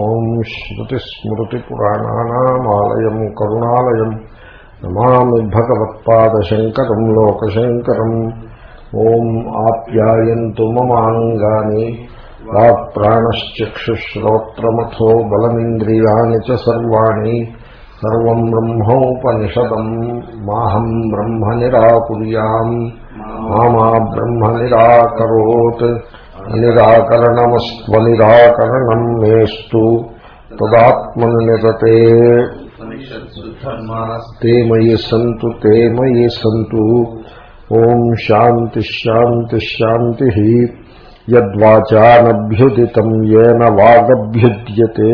ఓం శ్రుతిస్మృతిపురాణానామాలయం కరుణాలయం. నమామి భగవత్పాదశంకరం లోకశంకరం. ఓం ఆప్యాయంతు మమాంగాని వాక్ప్రాణశ్చక్షుశ్రోత్రమథో బలమింద్రియాణి చ సర్వాణి. సర్వం బ్రహ్మోపనిషదం. మాహం బ్రహ్మ నిరాకుర్యాం మా బ్రహ్మ నిరాకరోత్ నిరాకరణమస్వనిరాకరణం మేస్తు తదాత్మనిరతే ते मयि सन्तु ते मयि सन्तु ॐ शान्तिश्शान्तिश्शान्तिः यद्वाचानभ्युदितम् येन యద్వాచానభ్యుదితం ఏన వాగభ్యుద్యతే.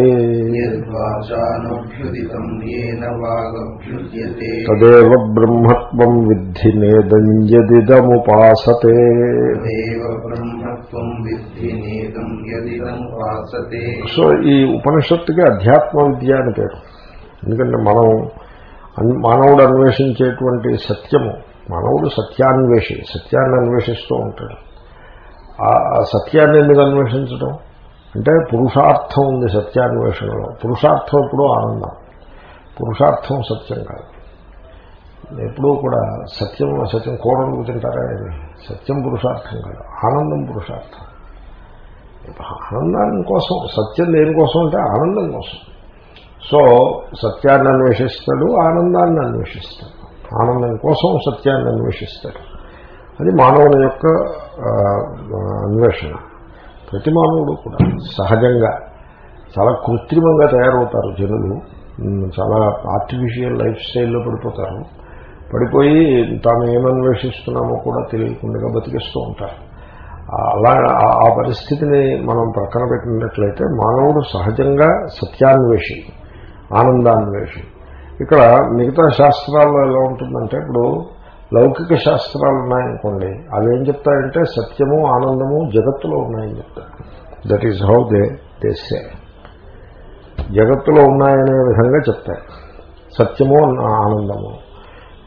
తదేవ బ్రహ్మత్వం విద్ధి నేదం యదిదముపాసతే. సో ఈ ఉపనిషత్తుకి అధ్యాత్మ విద్య అని పేరు. ఎందుకంటే మనం మానవుడు అన్వేషించేటువంటి సత్యము మానవుడు సత్యాన్వేషి సత్యాన్ని అన్వేషిస్తూ ఉంటాడు. సత్యాన్ని ఎందుకు అన్వేషించడం? అంటే పురుషార్థం ఉంది సత్యాన్వేషణలో. పురుషార్థం ఎప్పుడూ ఆనందం. పురుషార్థం సత్యం కాదు. ఎప్పుడూ కూడా సత్యం సత్యం కూరలు తింటారా సత్యం పురుషార్థం కాదు. ఆనందం పురుషార్థం. ఆనందాన్ని కోసం సత్యం దేనికోసం అంటే ఆనందం కోసం. సో సత్యాన్ని అన్వేషిస్తాడు ఆనందాన్ని అన్వేషిస్తాడు. ఆనందం కోసం సత్యాన్ని అన్వేషిస్తాడు. అది మానవుని యొక్క అన్వేషణ. ప్రతి మానవుడు కూడా సహజంగా చాలా కృత్రిమంగా తయారవుతారు జనులు. చాలా ఆర్టిఫిషియల్ లైఫ్ స్టైల్లో పడిపోతారు. పడిపోయి తాము ఏమన్వేషిస్తున్నామో కూడా తెలియకుండా బతికిస్తూ ఉంటారు. అలా ఆ- ఆ పరిస్థితిని మనం ప్రక్కన పెట్టినట్లయితే మానవుడు సహజంగా సత్యాన్వేషి ఆనందాన్వేషి. ఇక్కడ మిగతా శాస్త్రాల్లో ఎలా ఉంటుందంటే ఇప్పుడు లౌకిక శాస్త్రాలు ఉన్నాయనుకోండి అవి ఏం చెప్తాయంటే సత్యము ఆనందము జగత్తులో ఉన్నాయని చెప్తారు. దట్ ఈజ్ హౌ దే దేశే జగత్తులో ఉన్నాయనే విధంగా చెప్తాయి సత్యము ఆనందము.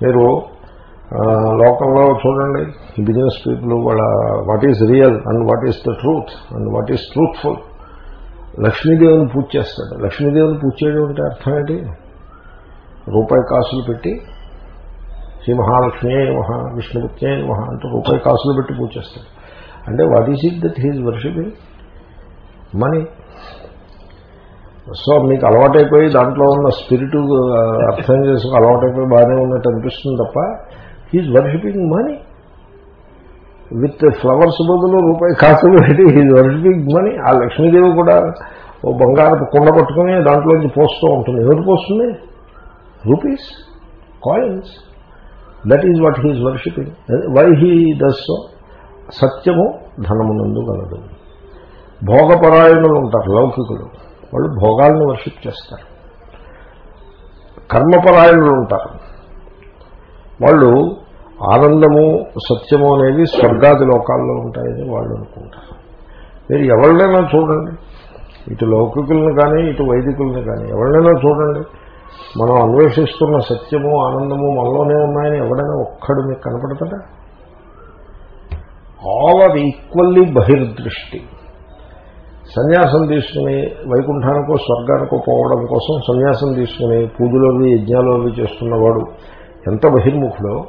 మీరు లోకంలో చూడండి బిజినెస్ పీపుల్ వాళ్ళ what is real and what is the truth and what is truthful లక్ష్మీదేవిని పూజ చేస్తాడు. లక్ష్మీదేవిని పూజ చేయడం అంటే అర్థం ఏంటి? రూపాయి కాసులు పెట్టి శ్రీ మహాలక్ష్మి మహా విష్ణుపుత్రే మహా అంటూ రూపాయి కాసులు పెట్టి పూజ చేస్తాడు. అంటే what is it that he's worshipping money so మీకు అలవాటైపోయి దాంట్లో ఉన్న స్పిరిట్ uh, అర్థం చేసుకుని అలవాటైపోయి బాగానే ఉన్నట్టు అనిపిస్తుంది తప్ప he's worshipping money with flowers బదులు రూపాయి కాసులు పెట్టి హీజ్ వర్షిపింగ్ మనీ ఆ లక్ష్మీదేవి కూడా ఓ బంగారపు కుండ పట్టుకుని దాంట్లోంచి పోస్తూ ఉంటుంది. ఎవరు పోస్తుంది? Rupees coins that is what he's worshipping why he does సత్యము ధనమునందు గలదు భోగపరాయణులు ఉంటారు లౌకికులు. వాళ్ళు భోగాలను వర్షిప్ చేస్తారు. కర్మపరాయణులు ఉంటారు వాళ్ళు ఆనందము సత్యము అనేవి స్వర్గాది లోకాల్లో ఉంటాయని వాళ్ళు అనుకుంటారు. మీరు ఎవరినైనా చూడండి. ఇటు లౌకికులను కానీ ఇటు వైదికులను కానీ ఎవరినైనా చూడండి. మనం అన్వేషిస్తున్న సత్యము ఆనందము మనలోనే ఉన్నాయని ఎవడైనా ఒక్కడు మీకు కనపడతాడా? ఆల్ ఆర్ ఈక్వల్లీ బహిర్దృష్టి. సన్యాసం తీసుకుని వైకుంఠానికో స్వర్గానికో పోవడం కోసం సన్యాసం తీసుకుని పూజలు అవి యజ్ఞాలు అవి చేస్తున్నవాడు ఎంత బహిర్ముఖుడో.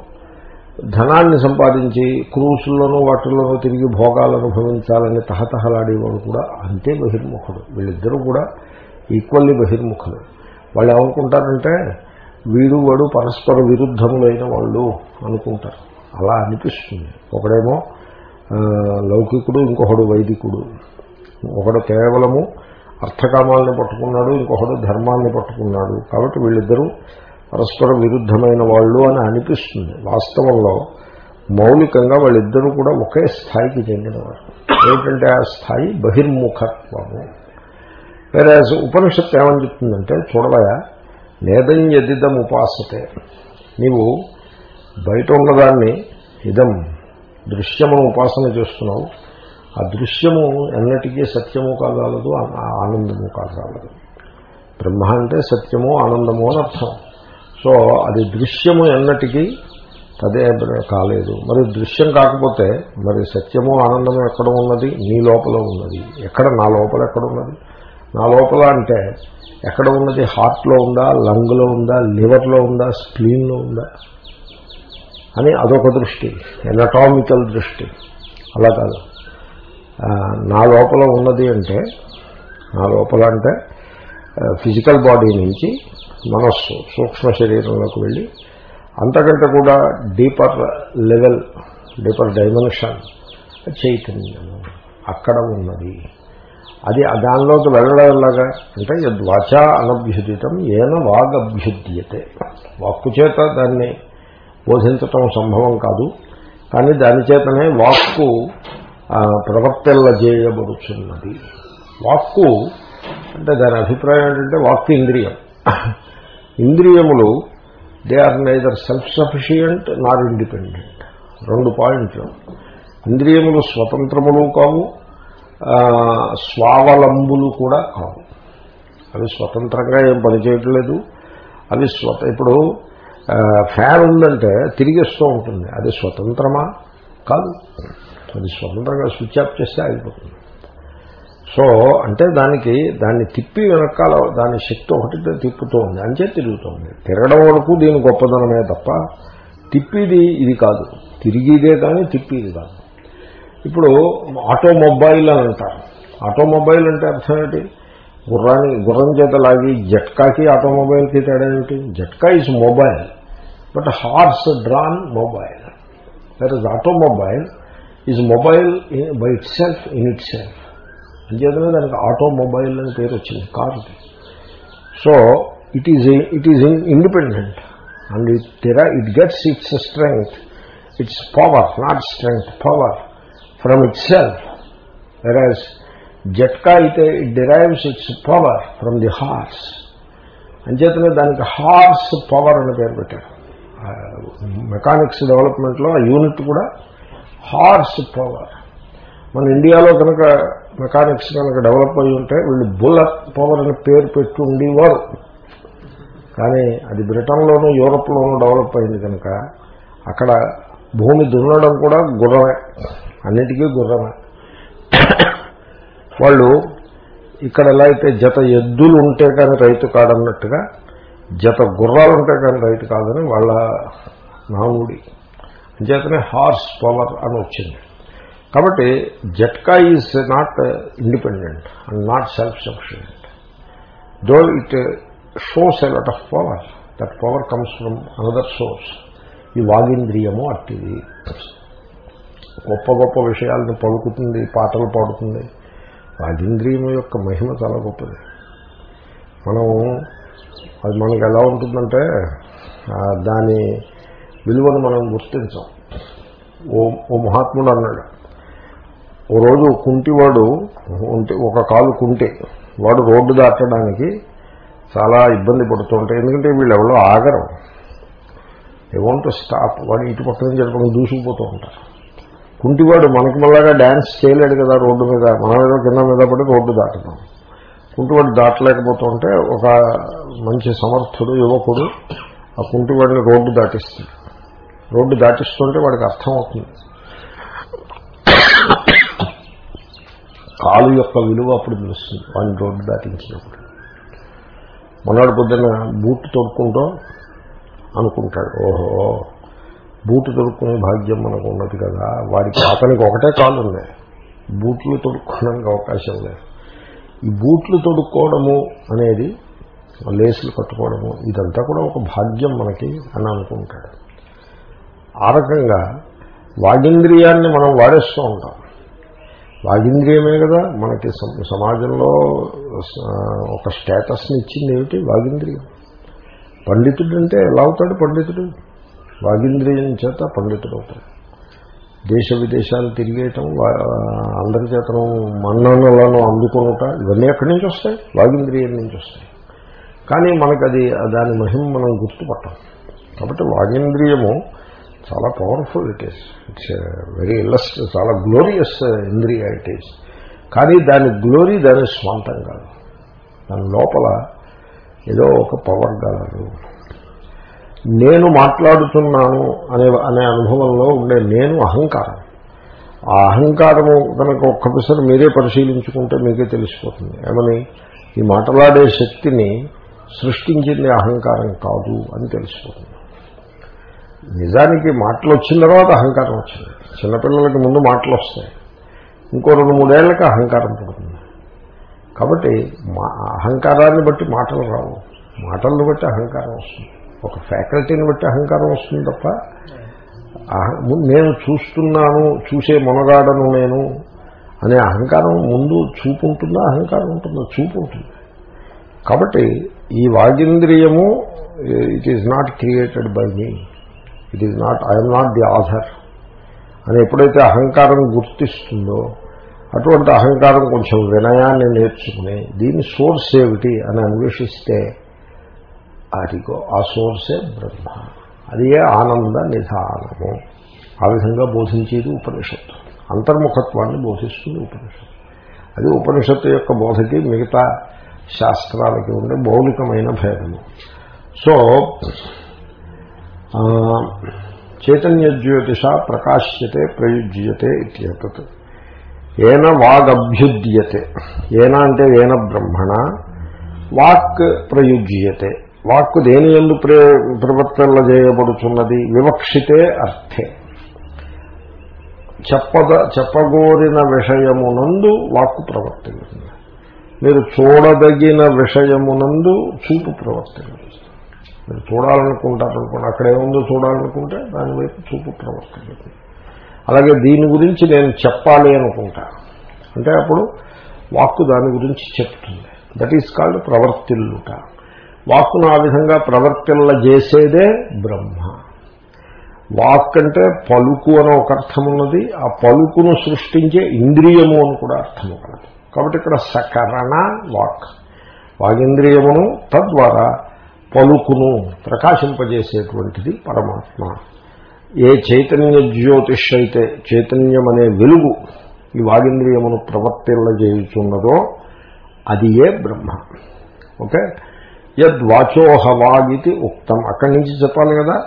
ధనాన్ని సంపాదించి క్రూసుల్లోనూ వాటిల్లోనూ తిరిగి భోగాలు అనుభవించాలని తహతహలాడేవాడు కూడా అంతే బహిర్ముఖుడు. వీళ్ళిద్దరూ కూడా ఈక్వల్లీ బహిర్ముఖులు. వాళ్ళు ఏమనుకుంటారంటే వీడు వాడు పరస్పర విరుద్ధములైన వాళ్ళు అనుకుంటారు. అలా అనిపిస్తుంది. ఒకడేమో లౌకికుడు ఇంకొకడు వైదికుడు. ఒకడు కేవలము అర్థకామాలని పట్టుకున్నాడు ఇంకొకడు ధర్మాన్ని పట్టుకున్నాడు. కాబట్టి వీళ్ళిద్దరూ పరస్పర విరుద్ధమైన వాళ్ళు అని అనిపిస్తుంది. వాస్తవంలో మౌలికంగా వాళ్ళిద్దరూ కూడా ఒకే స్థాయికి చెందినవారు. ఏమిటంటే ఆ స్థాయి బహిర్ముఖత్వము. వేరే ఉపనిషత్తు ఏమని చెప్తుందంటే చూడవయా నేదం ఎదిదం ఉపాసతే. నీవు బయట ఉన్నదాన్ని ఇదం దృశ్యమును ఉపాసన చేస్తున్నావు. ఆ దృశ్యము ఎన్నటికీ సత్యము కాగలదు ఆనందము కాగలదు. బ్రహ్మ అంటే సత్యము ఆనందము అని అర్థం. సో అది దృశ్యము ఎన్నటికీ అదే కాలేదు. మరి దృశ్యం కాకపోతే మరి సత్యము ఆనందము ఎక్కడ ఉన్నది? నీ లోపల ఉన్నది. ఎక్కడ నా లోపల ఎక్కడ ఉన్నది? నా లోపల అంటే ఎక్కడ ఉన్నది? హార్ట్లో ఉందా? లంగ్లో ఉందా? లివర్లో ఉందా? స్ప్లీన్లో ఉందా? అని అదొక దృష్టి ఎనటామికల్ దృష్టి. అలా కాదు. నా లోపల ఉన్నది అంటే నా లోపల అంటే ఫిజికల్ బాడీ నుంచి మనస్సు సూక్ష్మ శరీరంలోకి వెళ్ళి అంతకంటే కూడా డీపర్ లెవెల్ డీపర్ డైమెన్షన్ చైతన్యము అక్కడ ఉన్నది. అది దానిలోకి వెళ్ళడం ఎలాగా? అంటే యద్వాచ అనభ్యుదితం ఏన వాగభ్యుద్యతే వాక్కు చేత దాన్ని బోధించటం సంభవం కాదు. కానీ దాని చేతనే వాక్కు ఆ, ప్రవర్తిల్లజేయబడుచున్నది. వాక్కు అంటే దాని అభిప్రాయం ఏంటంటే వాక్కు ఇంద్రియం. ఇంద్రియములు they are neither self sufficient nor independent. రెండు పాయింట్లు. ఇంద్రియములు స్వతంత్రములు కావు స్వావలంబులు కూడా కావు. అవి స్వతంత్రంగా ఏం పనిచేయట్లేదు అవి స్వత ఇప్పుడు ఫ్యాన్ ఉందంటే తిరిగిస్తూ ఉంటుంది. అది స్వతంత్రమా? కాదు. అది స్వతంత్రంగా స్విచ్ ఆఫ్ చేస్తే ఆగిపోతుంది. సో అంటే దానికి దాన్ని తిప్పి వెనకాల దాని శక్తి ఒకటి తిప్పుతూ ఉంది. అంచే తిరుగుతుంది తిరగడం వరకు దీని గొప్పదనమే తప్ప తిప్పిది ఇది కాదు. తిరిగిదే కానీ తిప్పిది కాదు. ఇప్పుడు ఆటోమొబైల్ అని అంటారు. ఆటోమొబైల్ అంటే అర్థం ఏంటి? గుర్రాన్ని గుర్రం చేత లాగి జట్కాకి ఆటోమొబైల్కి తేడా ఏమిటి? Jatka is mobile but horse drawn mobile that is automobile is mobile by itself in itself అంచేతనే దానికి ఆటోమొబైల్ అని పేరు వచ్చింది కారుది so it is it is independent and it there it gets its strength its power not strength power from itself whereas jatka అయితే it derives its power from the horse అంచేతనే దానికి horse power అని పేరు పెట్టారు. Mechanics డెవలప్మెంట్లో ఆ unit కూడా horse power మన ఇండియాలో కనుక మెకానిక్స్ కనుక డెవలప్ అయి ఉంటే వీళ్ళు బుల్లెట్ పవర్ అని పేరు పెట్టి ఉండేవారు. కానీ అది బ్రిటన్లోనూ యూరోప్లోనూ డెవలప్ అయింది కనుక అక్కడ భూమి దున్నడం కూడా గుర్రమే అన్నిటికీ గుర్రమే. వాళ్ళు ఇక్కడ ఎలా అయితే జత ఎద్దులు ఉంటే కానీ రైతు కాదన్నట్టుగా జత గుర్రాలు ఉంటే కానీ రైతు కాదని వాళ్ళ నాముడి అంచేతనే హార్స్ పవర్ అని వచ్చింది కాబట్టి jatka is not independent and not self sufficient though it shows a lot of power. That power comes from another source. ఈ వాగింద్రియము అట్టిది. గొప్ప గొప్ప విషయాలను పలుకుతుంది పాటలు పాడుతుంది. వాగింద్రియం యొక్క మహిమ చాలా గొప్పది. మనం అది మనకు ఎలా ఉంటుందంటే దాని విలువను మనం గుర్తించాం. ఓ ఓ మహాత్ముడు అన్నాడు ఓ రోజు కుంటివాడు ఉంటే ఒక కాలు కుంటే వాడు రోడ్డు దాటడానికి చాలా ఇబ్బంది పడుతుంటాయి ఎందుకంటే వీళ్ళు ఎవరో ఆగరం. ఏమంటూ స్టాప్ వాడు ఇటు పక్క నుంచి దూసుకుపోతూ ఉంటారు. కుంటివాడు మనకి మళ్ళాగా డ్యాన్స్ చేయలేడు కదా రోడ్డు మీద. మన ఏదో కింద మీద పడి రోడ్డు దాటుతాం. కుంటివాడు దాటలేకపోతుంటే ఒక మంచి సమర్థుడు యువకుడు ఆ కుంటివాడిని రోడ్డు దాటిస్తాడు. రోడ్డు దాటిస్తుంటే వాడికి అర్థం అవుతుంది. కాలు యొక్క విలువ అప్పుడు తెలుస్తుంది వాడిని రోడ్డు దాటించినప్పుడు. మొన్నటి పొద్దున్న బూట్ తొడుక్కుంటూ అనుకుంటాడు ఓహో బూట్లు తొడుక్కునే భాగ్యం మనకు ఉన్నది కదా. వాడికి అతనికి ఒకటే కాలు ఉంది బూట్లు తొడుక్కోవడానికి అవకాశం లేదు. ఈ బూట్లు తొడుక్కోవడము అనేది లేసులు కట్టుకోవడము ఇదంతా కూడా ఒక భాగ్యం మనకి అని అనుకుంటాడు. ఆ రకంగా వాగింద్రియాన్ని మనం వాడేస్తూ ఉంటాం. వాగింద్రియమే కదా మనకి సమాజంలో ఒక స్టేటస్ని ఇచ్చింది ఏమిటి? వాగింద్రియం. పండితుడు అంటే ఎలా అవుతాడు పండితుడు? వాగింద్రియం చేత పండితుడు అవుతాడు దేశ విదేశాలు తిరిగేయటం అందరి చేతను మన్ననలను అందుకునుట ఇవన్నీ ఎక్కడి నుంచి వస్తాయి? వాగింద్రియం నుంచి వస్తాయి. కానీ మనకు అది దాని మహిమ మనం గుర్తుపట్టాం. కాబట్టి వాగింద్రియము చాలా powerful it is its very ఇల్లస్ చాలా గ్లోరియస్ ఇంద్రియ ఇట్ ఈస్ కానీ దాని గ్లోరీ దాని స్వంతం కాదు. దాని లోపల ఏదో ఒక పవర్ గలరు నేను మాట్లాడుతున్నాను అనే అనే అనుభవంలో ఉండే నేను అహంకారం. ఆ అహంకారము కనుక ఒక్క మీరే పరిశీలించుకుంటే మీకే తెలిసిపోతుంది. ఏమని? ఈ మాటలాడే శక్తిని సృష్టించింది అహంకారం కాదు అని తెలిసిపోతుంది. నిజానికి మాటలు వచ్చిన తర్వాత అహంకారం వచ్చింది. చిన్నపిల్లలకి ముందు మాటలు వస్తాయి. ఇంకో రెండు మూడేళ్ళకి అహంకారం పుడుతుంది. కాబట్టి మా అహంకారాన్ని బట్టి మాటలు రావు. మాటలను బట్టి అహంకారం వస్తుంది. ఒక ఫ్యాకల్టీని బట్టి అహంకారం వస్తుంది తప్ప ము- నేను చూస్తున్నాను చూసే మొనగాడను నేను అనే అహంకారం ముందు చూపు ఉంటుందా? అహంకారం ఉంటుందా? చూపు ఉంటుంది. కాబట్టి ఈ వాగింద్రియము it is not created by me it is not I'm not the author అని ఎప్పుడైతే అహంకారం గుర్తిస్తుందో అటువంటి అహంకారం కొంచెం వినయాన్ని నేర్చుకుని దీని సోర్స్ ఏమిటి అని అన్వేషిస్తే అదిగో ఆ సోర్సే బ్రహ్మ అది ఏ ఆనంద నిధానము ఆ విధంగా బోధించేది ఉపనిషత్తు అంతర్ముఖత్వాన్ని బోధిస్తుంది ఉపనిషత్తు అది ఉపనిషత్తు యొక్క బోధకి మిగతా శాస్త్రాలకి ఉండే మౌలికమైన భేదము సో ఆ, చైతన్య జ్యోతిష ప్రకాశ్యతే ప్రయుజ్యతే ఇత్యేతత్ ఏన వాగభ్యుద్యతే ఏన అంటే ఏన బ్రహ్మణ వాక్ ప్రయుజ్యతే వాక్కు దేని ఎందు ప్రే ప్రవర్తనలు చేయబడుతున్నది వివక్షితే అర్థే. చెప్పద చెప్పగోరిన విషయమునందు వాక్కు ప్రవర్తిస్తుంది. మీరు చూడదగిన విషయమునందు చూపు ప్రవర్తిస్తుంది. మీరు చూడాలనుకుంటారనుకోండి అక్కడ ఏముందో చూడాలనుకుంటే దాని వైపు చూపు ప్రవర్తిస్తుంది. అలాగే దీని గురించి నేను చెప్పాలి అనుకుంటా. అంటే అప్పుడు వాక్కు దాని గురించి చెప్తుంది. దట్ ఈస్ కాల్డ్ ప్రవర్తిల్లుట. వాక్కును ఆ విధంగా ప్రవర్తిల్ల చేసేదే బ్రహ్మ. వాక్ అంటే పలుకు అని ఒక అర్థం ఉన్నది ఆ పలుకును సృష్టించే ఇంద్రియము అని కూడా అర్థము కలదు కాబట్టి ఇక్కడ సకరణ వాక్. వాగింద్రియమును తద్వారా పలుకును ప్రకాశింపజేసేటువంటిది పరమాత్మ. ఏ చైతన్య జ్యోతిష్ అయితే చైతన్యం అనే వెలుగు ఈ వాగింద్రియమును ప్రవర్తిల్ల చేయుచున్నదో అది ఏ బ్రహ్మ. ఓకే? యద్వాచోహవాగితి ఉక్తం. అక్కడి నుంచి చెప్పాలి కదా?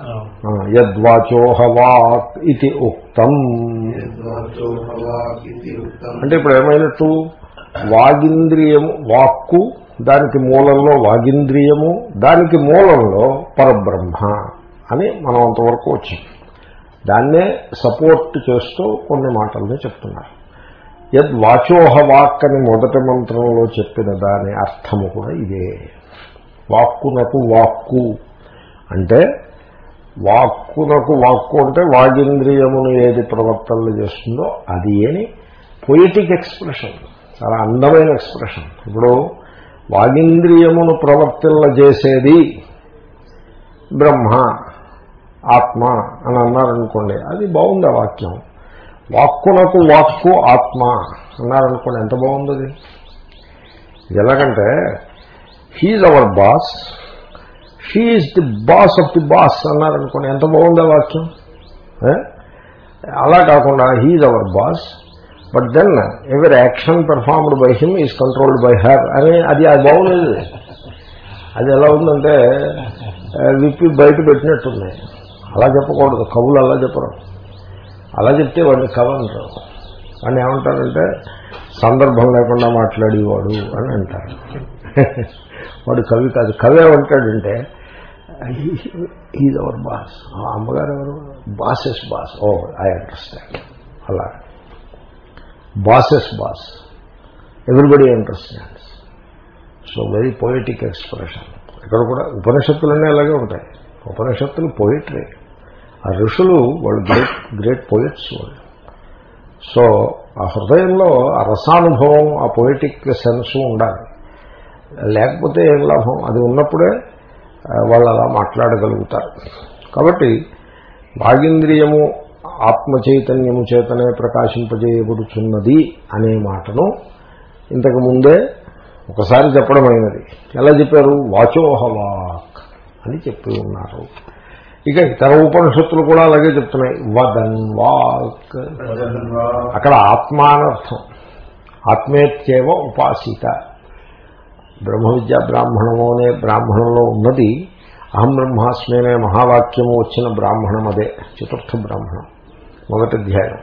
యద్వాచోహవాక్ ఇది ఉక్తం. అంటే ఇప్పుడు ఏమైనట్టు? వాగింద్రియము వాక్కు దానికి మూలంలో వాగింద్రియము దానికి మూలంలో పరబ్రహ్మ అని మనం అంతవరకు వచ్చాం దాన్నే సపోర్ట్ చేస్తూ కొన్ని మాటల్ని చెప్తున్నారు. యద్ వాచోహ వాక్ అని మొదటి మంత్రంలో చెప్పిన దాని అర్థము కూడా ఇదే. వాక్కునకు వాక్కు. అంటే వాక్కునకు వాక్కు అంటే వాగింద్రియమును ఏది ప్రవర్తనలు చేస్తుందో అది అని పొయిటిక్ ఎక్స్ప్రెషన్. చాలా అందమైన ఎక్స్ప్రెషన్. ఇప్పుడు వాగింద్రియమును ప్రవర్తనలు చేసేది బ్రహ్మ ఆత్మ అని అన్నారనుకోండి అది బాగుంది ఆ వాక్యం. వాక్కునకు వాక్కు ఆత్మ అన్నారనుకోండి ఎంత బాగుంది అది? ఎలాగంటే he's our boss she's the boss of the boss అన్నారనుకోండి ఎంత బాగుంది ఆ వాక్యం? అలా కాకుండా he's our boss but then ఎవరి action performed by him is controlled by her అని అది అది బాగులేదు. అది ఎలా ఉందంటే విప్పి బయట పెట్టినట్టుంది. అలా చెప్పకూడదు. కవులు అలా చెప్పరు. అలా చెప్తే వాడిని కవి అంటారు వాడిని ఏమంటారంటే సందర్భం లేకుండా మాట్లాడేవాడు అని అంటారు. వాడు కవి కాదు. కవి ఏమంటాడంటే ఈజ్ అవర్ బాస్ అమ్మగారు ఎవరు? Boss's boss oh I understand. అలా. Boss's boss everybody understands so very poetic expression ఇక్కడ కూడా ఉపనిషత్తులన్నీ అలాగే ఉంటాయి. ఉపనిషత్తులు పోయిటరీ ఆ ఋషులు వాళ్ళు గ్రేట్ గ్రేట్ పోయిట్స్ వాళ్ళు. సో ఆ హృదయంలో ఆ రసానుభవం ఆ పొయిటిక్ సెన్స్ ఉండాలి. లేకపోతే ఏం లాభం? అది ఉన్నప్పుడే వాళ్ళు అలా మాట్లాడగలుగుతారు. కాబట్టి వాగింద్రియము ఆత్మ చైతన్యము చేతనే ప్రకాశింపజేయబడుచున్నది అనే మాటను ఇంతకు ముందే ఒకసారి చెప్పడం అయినది ఎలా చెప్పారు? వాచోహవాక్ అని చెప్పి ఉన్నారు. ఇక ఇతర ఉపనిషత్తులు కూడా అలాగే చెప్తున్నాయి. వదన్ వాక్ అక్కడ ఆత్మ అనర్థం ఆత్మేత్యేవ ఉపాసిత. బ్రహ్మ విద్య బ్రాహ్మణము అనే బ్రాహ్మణంలో ఉన్నది అహం బ్రహ్మాస్మి అనే మహావాక్యము వచ్చిన బ్రాహ్మణం అదే చతుర్థ బ్రాహ్మణం మొదటి అధ్యాయం.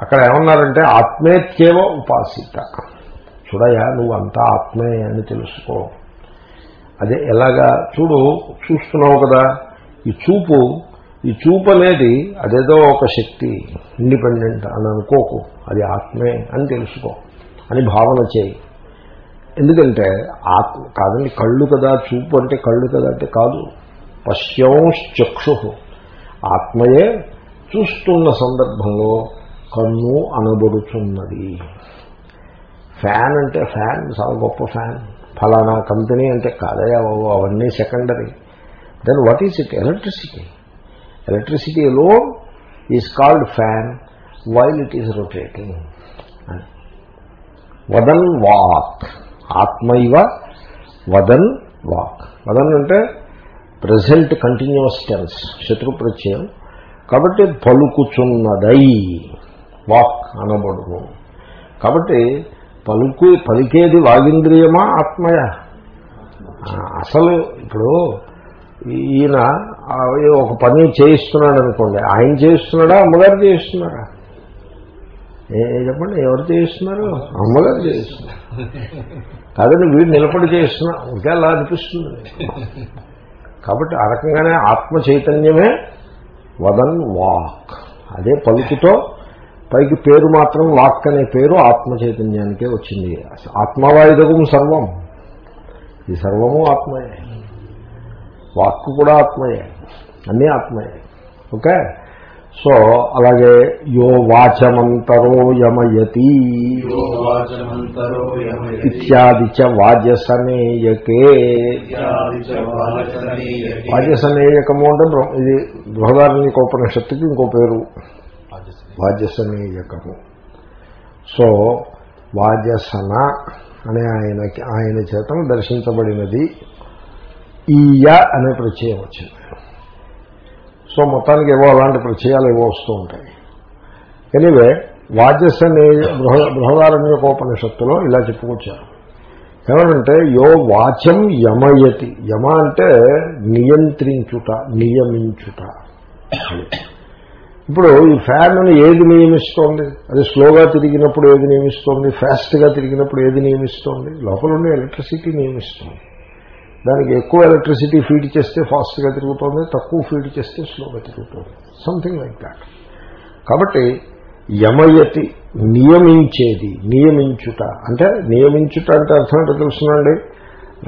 అక్కడ ఏమన్నారంటే ఆత్మేత్యేవ ఉపాసిత. చూడయా నువ్వు అంతా ఆత్మే అని తెలుసుకో. అదే ఎలాగా చూడు చూస్తున్నావు కదా ఈ చూపు ఈ చూపు అనేది అదేదో ఒక శక్తి ఇండిపెండెంట్ అని అనుకోకు అది ఆత్మే అని తెలుసుకో అని భావన చేయి. ఎందుకంటే ఆత్మ కాదండి కళ్ళు కదా చూపు అంటే కళ్ళు కదా అంటే కాదు. పశ్యంశ్చక్షు. ఆత్మయే చూస్తున్న సందర్భంలో కన్ను అనబడుతున్నది. ఫ్యాన్ అంటే ఫ్యాన్ చాలా గొప్ప ఫ్యాన్. ఫలానా కంపెనీ అంటే కాదయా బాబు అవన్నీ secondary. Then what is it electricity electricity లో is called fan while it is rotating వదన్ వాక్ ఆత్మ ఇవ వదన్ వాక్. వదన్ అంటే ప్రజెంట్ కంటిన్యూస్ టెన్స్ శత్రు ప్రత్యయం. కాబట్టి పలుకుచున్నదై వాక్ అనబడును. కాబట్టి పలుకు పలికేది వాగింద్రియమా ఆత్మయ? అసలు ఇప్పుడు ఈయన ఒక పని చేయిస్తున్నాడు అనుకోండి ఆయన చేయిస్తున్నాడా అమ్మగారు చేయిస్తున్నారా? చెప్పండి ఎవరు చేయిస్తున్నారు అమ్మగారు చేయిస్తున్నారు కాదండి వీడు నిలబడి చేస్తున్నా ఇంకా అలా అనిపిస్తుంది. కాబట్టి ఆ రకంగానే ఆత్మ చైతన్యమే వదన్ వాక్. అదే పలుకుతో పైకి పేరు మాత్రం వాక్ అనే పేరు ఆత్మ చైతన్యానికే వచ్చింది. ఆత్మవాయుదగం సర్వం. ఈ సర్వము ఆత్మయే. వాక్కు కూడా ఆత్మయే. అన్నీ ఆత్మయే. ఓకే? సో అలాగే యో వాచమంతరో యమయతి ఇత్యాది చ వాజసనేయకే. వాజసనేయకము అంటే ఇది బృహదారణ్యక ఉపనిషత్తుకి ఇంకో పేరు. వాజసనేయకము. సో వాజసన అనే ఆయనకి ఆయన చేతను దర్శించబడినది ఈయ అనే ప్రత్యయం వచ్చింది. సో మొత్తానికి ఏవో అలాంటి ప్రచయాలు ఏవో వస్తూ ఉంటాయి. ఎనివే వాజసనేయ బృహ బృహదారణ్యకోపనిషత్తులో ఇలా చెప్పుకొచ్చారు. ఏమనంటే యో వాచం యమయతి. యమ అంటే నియంత్రించుట నియమించుట. ఇప్పుడు ఈ ఫ్యాన్ను ఏది నియమిస్తోంది? అది స్లోగా తిరిగినప్పుడు ఏది నియమిస్తోంది? ఫాస్ట్గా తిరిగినప్పుడు ఏది నియమిస్తోంది? లోపల ఉండే ఎలక్ట్రిసిటీ నియమిస్తుంది. దానికి ఎక్కువ ఎలక్ట్రిసిటీ ఫీడ్ చేస్తే ఫాస్ట్గా తిరుగుతుంది తక్కువ ఫీడ్ చేస్తే స్లోగా తిరుగుతుంది. సంథింగ్ లైక్ దాట్ కాబట్టి యమయతి నియమించేది నియమించుట. అంటే నియమించుట అంటే అర్థం ఏంటో తెలుసునండి?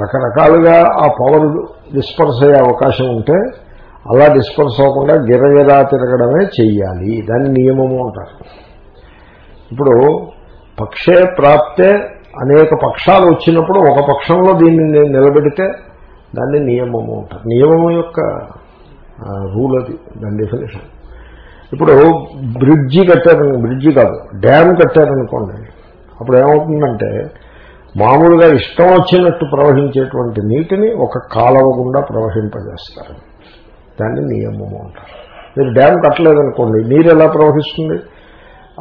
రకరకాలుగా ఆ పవర్ డిస్పర్స్ అయ్యే అవకాశం ఉంటే అలా డిస్పర్స్ అవ్వకుండా గిరగిరా తిరగడమే చెయ్యాలి. దాన్ని నియమము అంటారు. ఇప్పుడు పక్షే ప్రాప్తే అనేక పక్షాలు వచ్చినప్పుడు ఒక పక్షంలో దీన్ని నిలబెడితే దాన్ని నియమము అంటారు. నియమము యొక్క రూల్ అది దాని డెఫినేషన్ ఇప్పుడు బ్రిడ్జి కట్టారని బ్రిడ్జి కాదు డ్యామ్ కట్టారనుకోండి. అప్పుడు ఏమవుతుందంటే మామూలుగా ఇష్టం వచ్చినట్టు ప్రవహించేటువంటి నీటిని ఒక కాలవ గుండా ప్రవహింపజేస్తారు. దాన్ని నియమము అంటారు. మీరు డ్యామ్ కట్టలేదనుకోండి నీరు ఎలా ప్రవహిస్తుంది?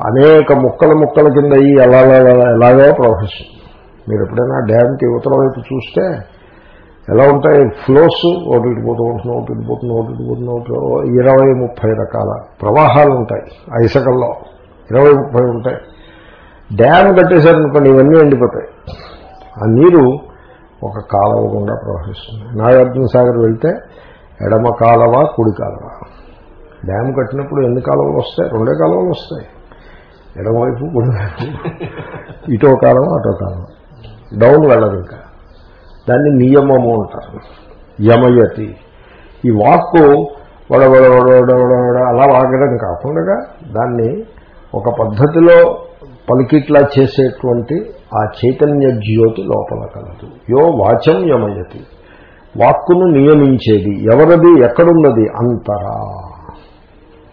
అనేక ముక్కల ముక్కల కింద అయ్యి ఎలా ఎలాగో ప్రవహిస్తుంది మీరు ఎప్పుడైనా డ్యామ్కి యువతల వైపు చూస్తే ఎలా ఉంటాయి ఫ్లోస్ ఒకటి పోతూ ఉంటుంది ఒకటి పోతుంది ఒకటి పోతుంది ఒకటి ఇరవై ముప్పై రకాల ప్రవాహాలు ఉంటాయి ఆ ఇసుకల్లో ఇరవై ముప్పై ఉంటాయి. డ్యామ్ కట్టేశారనుకోండి ఇవన్నీ ఎండిపోతాయి. ఆ నీరు ఒక కాలువ గుండా ప్రవహిస్తుంది. నాగార్జున సాగర్ వెళ్తే ఎడమ కాలవ కుడి కాలవ. డ్యామ్ కట్టినప్పుడు ఎన్ని కాలువలు వస్తాయి? రెండే కాలువలు వస్తాయి. ఎడమవైపు కుడివైపు ఇటో కాలం అటో కాలం. డౌన్ వెళ్ళదు ఇంకా. దాన్ని నియమము అంటారు. యమయతి. ఈ వాక్కు వడవడవడవడవడవడ అలా వాగడం కాకుండా దాన్ని ఒక పద్ధతిలో పలికిట్లా చేసేటువంటి ఆ చైతన్య జ్యోతి లోపల కలదు. యో వాచం యమయతి. వాక్కును నియమించేది. ఎవరది? ఎక్కడున్నది? అంతరా.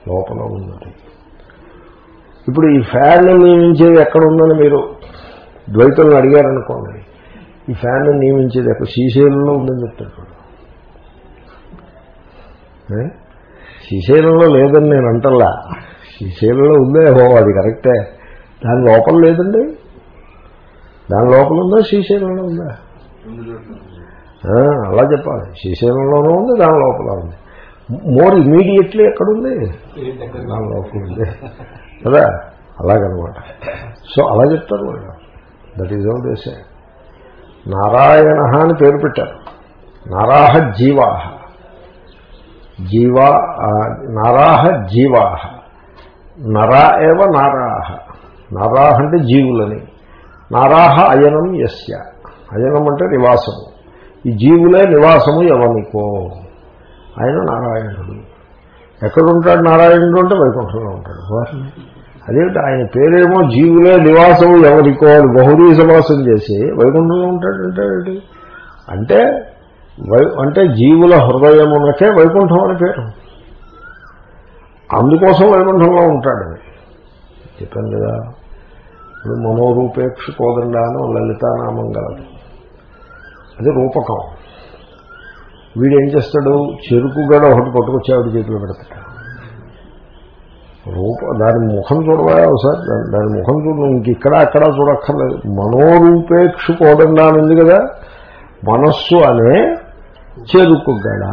లోపల ఉన్నది. ఇప్పుడు ఈ ఫ్యాన్ నియమించేది ఎక్కడ ఉందని మీరు ద్వైతులను అడిగారనుకోండి. ఈ ఫ్యాన్ నియమించేది ఎక్కడ? శ్రీశైలంలో ఉందని చెప్తాడు శ్రీశైలంలో లేదని నేను అంటల్లా. శ్రీశైలంలో ఉందే ఓ అది కరెక్టే. దాని లోపల లేదండి. దాని లోపల ఉందా? శ్రీశైలంలో ఉందా? అలా చెప్పాలి. శ్రీశైలంలోనూ ఉంది దాని లోపల ఉంది. మోర్ ఇమీడియట్లీ ఎక్కడుంది? దాని లోపల ఉంది. కదా? అలాగనమాట. సో అలా చెప్తారు వాళ్ళు. దట్ ఈజ్ హౌ దేశే నారాయణ అని పేరు పెట్టారు. నారాహ జీవాహ. జీవా నారాహ జీవాహ. నరా ఏవ నారాహ. నారాహ అంటే జీవులని. నారాహ అయనం యస్య. అయనం అంటే నివాసము. ఈ జీవులే నివాసము ఎవనికో ఆయన నారాయణుడు. ఎక్కడుంటాడు నారాయణుడు అంటే వైకుంఠంలో ఉంటాడు. వారిని? అదేమిటి? ఆయన పేరేమో జీవులే నివాసం ఎవరికో అని బహుదీ సమాసం చేసి వైకుంఠంలో ఉంటాడంటే ఏంటి? అంటే వై అంటే జీవుల హృదయమునకే వైకుంఠం అని పేరు. అందుకోసం వైకుంఠంలో ఉంటాడు చెప్పాను కదా ఇప్పుడు మనోరూపేక్ష కోదండాను అని లలితానామం గలదు. అది రూపకం. వీడేం చేస్తాడు? చెరుకు గడ ఒకటి పట్టుకొచ్చి ఆవిడ చేతిలో పెడతాడు. రూప దాని ముఖం చూడవా? ఒకసారి దాని- ముఖం చూడ ఇంక ఇక్కడ అక్కడ చూడక్కర్లేదు. మనోరూపేక్ష అని ఉంది కదా మనస్సు అనే చెరుకు గడ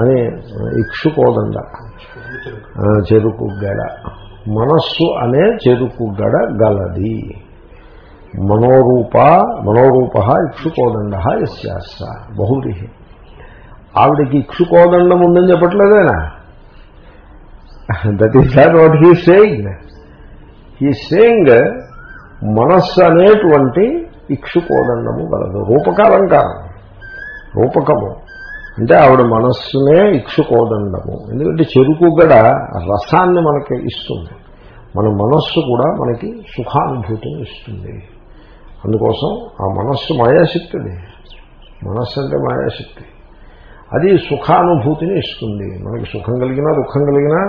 అని ఇక్షుకోదండ చెరుకుగడ గడ మనస్సు అనే చెరుకుగడ గలది. మనోరూప మనోరూప ఇక్షుకోదండ యస్యాస్స. బహురి ఆవిడకి ఇక్షుకోదండం ఉందని చెప్పట్లేదేనా? That is that what he saying he saying మనస్సు అనేటువంటి ఇక్షుకోదండము గలదు రూపకాలంకారం రూపకము. అంటే ఆవిడ మనస్సునే ఇక్షుకోదండము. ఎందుకంటే చెరుకు కూడా రసాన్ని మనకి ఇస్తుంది. మన మనస్సు కూడా మనకి సుఖానుభూతిని ఇస్తుంది. అందుకోసం ఆ మనస్సు మాయాశక్తిది. మనస్సు అంటే మాయాశక్తి. అది సుఖానుభూతిని ఇస్తుంది. మనకి సుఖం కలిగినా దుఃఖం కలిగినా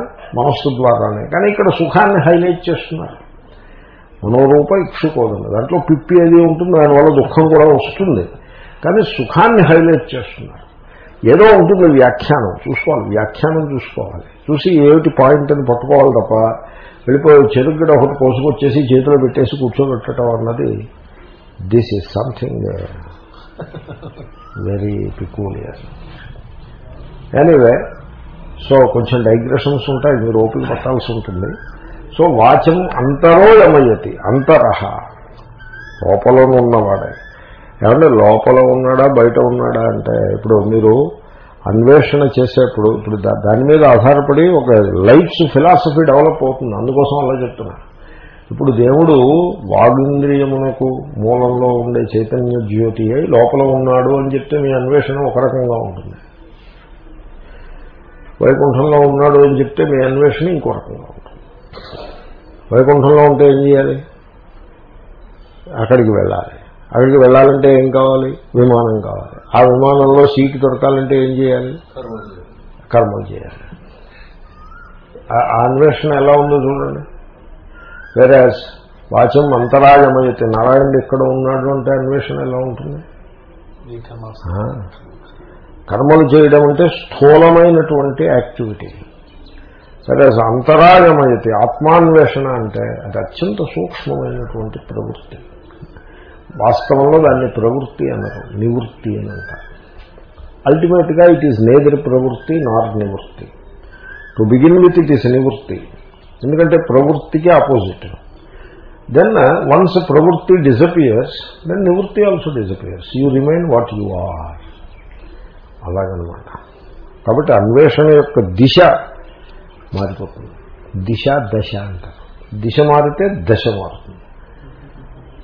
మనస్సు ద్వారానే. కానీ ఇక్కడ సుఖాన్ని హైలైట్ చేస్తున్నారు. మనోరూప ఇక్షుకోదండి దాంట్లో పిప్పి అది ఉంటుంది దానివల్ల దుఃఖం కూడా వస్తుంది. కానీ సుఖాన్ని హైలైట్ చేస్తున్నారు. ఏదో ఉంటుంది వ్యాఖ్యానం. చూసుకోవాలి. వ్యాఖ్యానం చూసుకోవాలి. చూసి ఏమిటి పాయింట్ అని పట్టుకోవాలి తప్ప వెళ్ళిపోయి చెరుగడ ఒకటి కోసుకొచ్చేసి చేతిలో పెట్టేసి కూర్చోబెట్టడం అన్నది this is something very peculiar anyway so కొంచెం డైగ్రెషన్స్ ఉంటాయి మీరు ఓపిక పట్టాల్సి ఉంటుంది. సో వాచం అంతరో యమయతి అంతరహ లోపల ఉన్నవాడే. ఏమంటే లోపల ఉన్నాడా బయట ఉన్నాడా అంటే ఇప్పుడు మీరు అన్వేషణ చేసేప్పుడు ఇప్పుడు దా- దాని మీద ఆధారపడి ఒక లైఫ్స్ ఫిలాసఫీ డెవలప్ అవుతుంది. అందుకోసం అలా చెప్తున్నా ఇప్పుడు దేవుడు వాగింద్రియమునకు మూలంలో ఉండే చైతన్య జ్యోతి అయి లోపల ఉన్నాడు అని చెప్తే మీ అన్వేషణ ఒక రకంగా ఉంటుంది. వైకుంఠంలో ఉన్నాడు అని చెప్తే మీ అన్వేషణ ఇంకో రకంగా ఉంటుంది. వైకుంఠంలో ఉంటే ఏం చేయాలి? అక్కడికి వెళ్ళాలి. అక్కడికి వెళ్ళాలంటే ఏం కావాలి? విమానం కావాలి. ఆ విమానంలో సీటు దొరకాలంటే ఏం చేయాలి? కర్మలు చేయాలి. ఆ అన్వేషణ ఎలా ఉందో చూడండి. వేరే వాచం అంతరాయమైతే నారాయణుడు ఎక్కడ ఉన్నాడు అంటే అన్వేషణ ఎలా ఉంటుంది. కర్మలు చేయడం అంటే స్థూలమైనటువంటి యాక్టివిటీ. సరే అంతరాయమైతే ఆత్మాన్వేషణ అంటే అది అత్యంత సూక్ష్మమైనటువంటి ప్రవృత్తి. వాస్తవంలో దాన్ని ప్రవృత్తి అనరు నివృత్తి అని అంటారు. అల్టిమేట్గా ఇట్ ఈజ్ నేదర్ ప్రవృత్తి నార్ నివృత్తి. To begin with it is నివృత్తి. ఎందుకంటే ప్రవృత్తికి ఆపోజిట్ దెన్ వన్స్ ప్రవృత్తి డిజపియర్స్ దెన్ నివృత్తి also disappears you remain what you are అలాగనమాట. కాబట్టి అన్వేషణ యొక్క దిశ మారిపోతుంది. దిశ దశ అంటారు. దిశ మారితే దశ మారుతుంది.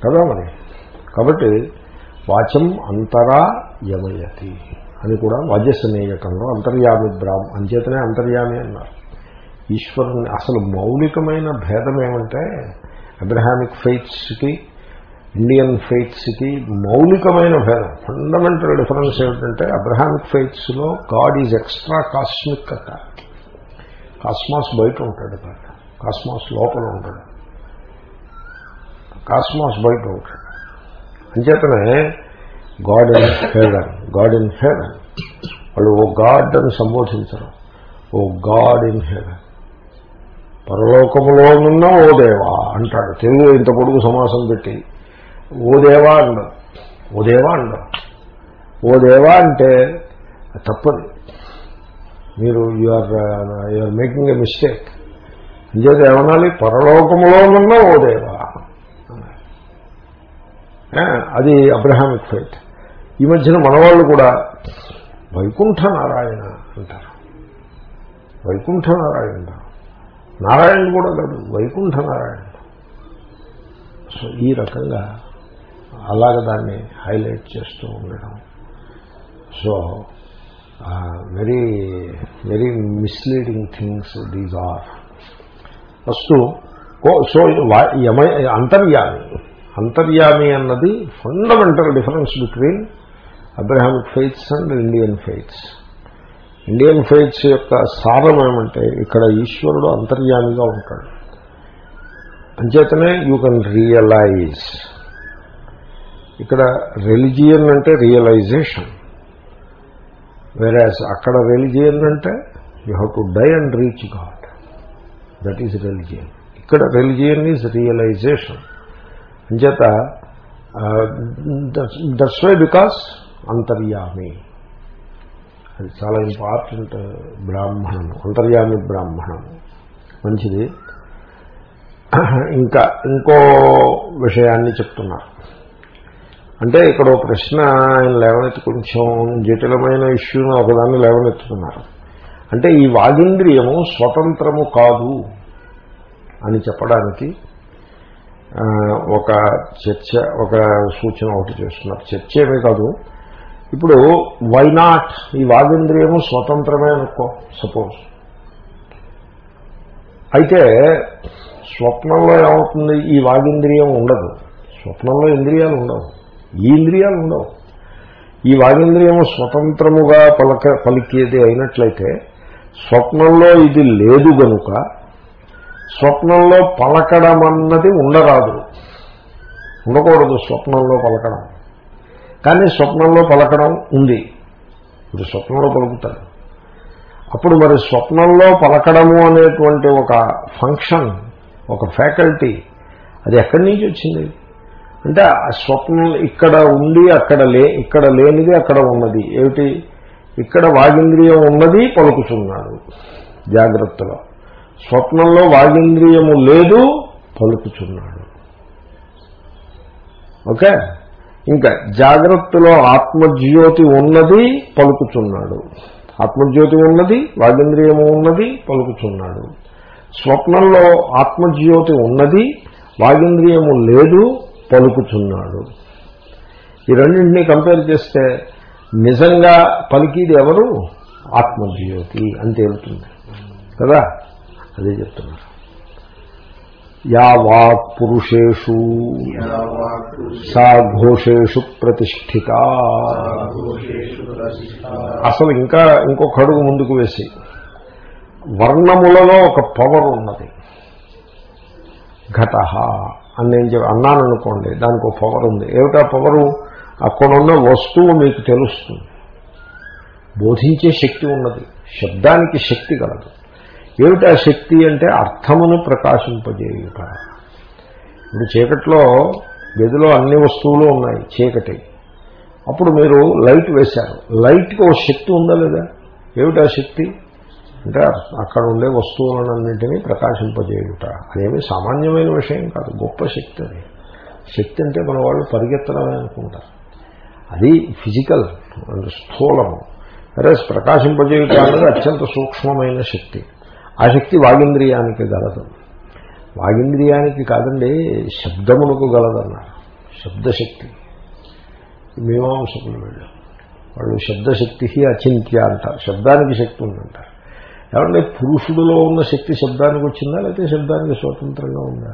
కదా మరి? కాబట్టి వాచం అంతరా యమయతి అని కూడా వాజస్నేయకంలో అంతర్యామి బ్రాహ్మ అంచేతనే అంతర్యామి అన్నారు. ఈశ్వరుని అసలు మౌలికమైన భేదం ఏమంటే అబ్రహామిక్ ఫెయిత్స్కి ఇండియన్ ఫెయిత్స్కి మౌలికమైన భేదం. ఫండమెంటల్ డిఫరెన్స్ ఏమిటంటే అబ్రహామిక్ ఫెయిత్స్లో గాడ్ ఈజ్ ఎక్స్ట్రా కాస్మిక్ అట కాస్మాస్ బయట ఉంటాడు కాదు. కాస్మాస్ లోపల ఉంటాడు. కాస్మాస్ బయట ఉంటాడు. అంచేతనే God in heaven God in heaven వాళ్ళు ఓ గాడ్ అని సంబోధించరు. ఓ గాడ్ ఇన్ హెవెన్ పరలోకములో ఉన్న ఓ దేవా అంటాడు. తెలుగు ఇంత పొడుగు సమాసం పెట్టి ఓ దేవా అండదు ఓ దేవా అండదు ఓ దేవా అంటే తప్పది. మీరు you're you're making a mistake అంచేత ఏమనాలి? పరలోకములో ఉన్న ఓ దేవా అది అబ్రహామిక్ ఫైట్. ఈ మధ్యన మనవాళ్ళు కూడా వైకుంఠ నారాయణ అంటారు. వైకుంఠ నారాయణ అంటారు. నారాయణ కూడా కాదు వైకుంఠ నారాయణ సో ఈ రకంగా అలాగ దాన్ని హైలైట్ చేస్తూ ఉండడం. So very very misleading things these are first so అంతర్యామి. అంతర్యామి అన్నది fundamental difference between Abrahamic faiths and Indian faiths Indian faiths యొక్క సారం ఏమంటే ఇక్కడ ఈశ్వరుడు అంతర్యామిగా ఉంటాడు. అంచేతనే యూ కెన్ రియలైజ్ ఇక్కడ రిలిజియన్ అంటే రియలైజేషన్ వెరాజ్ అక్కడ రిలిజియన్ అంటే you have to die and reach God that is religion ఇక్కడ రిలిజియన్ ఈజ్ రియలైజేషన్ అంచేత దట్స్ వై బికాస్ అంతర్యామి. అది చాలా ఇంపార్టెంట్ బ్రాహ్మణము అంతర్యామి బ్రాహ్మణము. మంచిది. ఇంకా ఇంకో విషయాన్ని చెప్తున్నారు అంటే ఇక్కడ ఒక ప్రశ్న ఆయన లేవనెత్తి కొంచెం జటిలమైన ఇష్యూను ఒకదాన్ని లేవనెత్తుతున్నారు. అంటే ఈ వాగింద్రియము స్వతంత్రము కాదు అని చెప్పడానికి ఒక చర్చ ఒక సూచన ఒకటి చేస్తున్నారు. చర్చ ఏమీ కాదు. ఇప్పుడు వైనాట్ ఈ వాగింద్రియము స్వతంత్రమే అనుకో సపోజ్ అయితే స్వప్నంలో ఏమవుతుంది? ఈ వాగింద్రియం ఉండదు. స్వప్నంలో ఇంద్రియాలు ఉండవు. ఈ ఇంద్రియాలు ఉండవు. ఈ వాగింద్రియము స్వతంత్రముగా పలక పలికేది అయినట్లయితే స్వప్నంలో ఇది లేదు గనుక స్వప్నంలో పలకడం అన్నది ఉండరాదు. ఉండకూడదు స్వప్నంలో పలకడం. కానీ స్వప్నంలో పలకడం ఉంది. ఇప్పుడు స్వప్నంలో పలుకుతాడు అప్పుడు మరి స్వప్నంలో పలకడము అనేటువంటి ఒక ఫంక్షన్ ఒక ఫ్యాకల్టీ అది ఎక్కడి నుంచి వచ్చింది? అంటే ఆ స్వప్నం ఇక్కడ ఉండి అక్కడ లే ఇక్కడ లేనిది అక్కడ ఉన్నది. ఏమిటి? ఇక్కడ వాగింద్రియం ఉన్నది పలుకుతున్నాడు. జాగ్రత్తలో స్వప్నంలో వాగింద్రియము లేదు పలుకుతున్నాడు. ఓకే? ఇంకా జాగ్రత్తలో ఆత్మజ్యోతి ఉన్నది పలుకుతున్నాడు. ఆత్మజ్యోతి ఉన్నది వాగింద్రియము ఉన్నది పలుకుతున్నాడు. స్వప్నంలో ఆత్మజ్యోతి ఉన్నది వాగింద్రియము లేదు పలుకుతున్నాడు. ఈ రెండింటినీ కంపేర్ చేస్తే నిజంగా పలికిది ఎవరు? ఆత్మజ్యోతి అని తేలుతుంది. కదా? అదే చెప్తున్నారు. యా వాక్ పురుషేషు సా ఘోషేషు ప్రతిష్ఠిత. అసలు ఇంకా ఇంకొక అడుగు ముందుకు వేసి వర్ణములలో ఒక పవర్ ఉన్నది. ఘట. అని నేను చెప్పి అన్నాను అనుకోండి దానికి ఒక పవర్ ఉంది. ఏమిటా పవరు అక్కడున్న వస్తువు మీకు తెలుస్తుంది. బోధించే శక్తి ఉన్నది. శబ్దానికి శక్తి కలదు. ఏమిటా శక్తి అంటే అర్థమును ప్రకాశింపజేయుట. ఇప్పుడు చీకట్లో గదిలో అన్ని వస్తువులు ఉన్నాయి చీకటి. అప్పుడు మీరు లైట్ వేశారు. లైట్కి ఒక శక్తి ఉందా లేదా? ఏమిటా శక్తి? అంటే అక్కడ ఉండే వస్తువులన్నింటినీ ప్రకాశింపజేయుట. అదేమీ సామాన్యమైన విషయం కాదు గొప్ప శక్తి అది. శక్తి అంటే మన వాళ్ళు పరిగెత్తడమే అనుకుంటారు అది ఫిజికల్ అంటే స్థూలము. అరే ప్రకాశింపజేయుట అనేది అత్యంత సూక్ష్మమైన శక్తి. ఆ శక్తి వాగింద్రియానికి గలదు. వాగింద్రియానికి కాదండి శబ్దమునకు గలదన్నారు. శబ్దశక్తి. మీమాంసకులు వీళ్ళు. వాళ్ళు శబ్దశక్తి అచింత్య అంటారు. శబ్దానికి శక్తి ఉందంటారు. ఏమంటే పురుషుడిలో ఉన్న శక్తి శబ్దానికి వచ్చిందా లేకపోతే శబ్దానికి స్వతంత్రంగా ఉందా?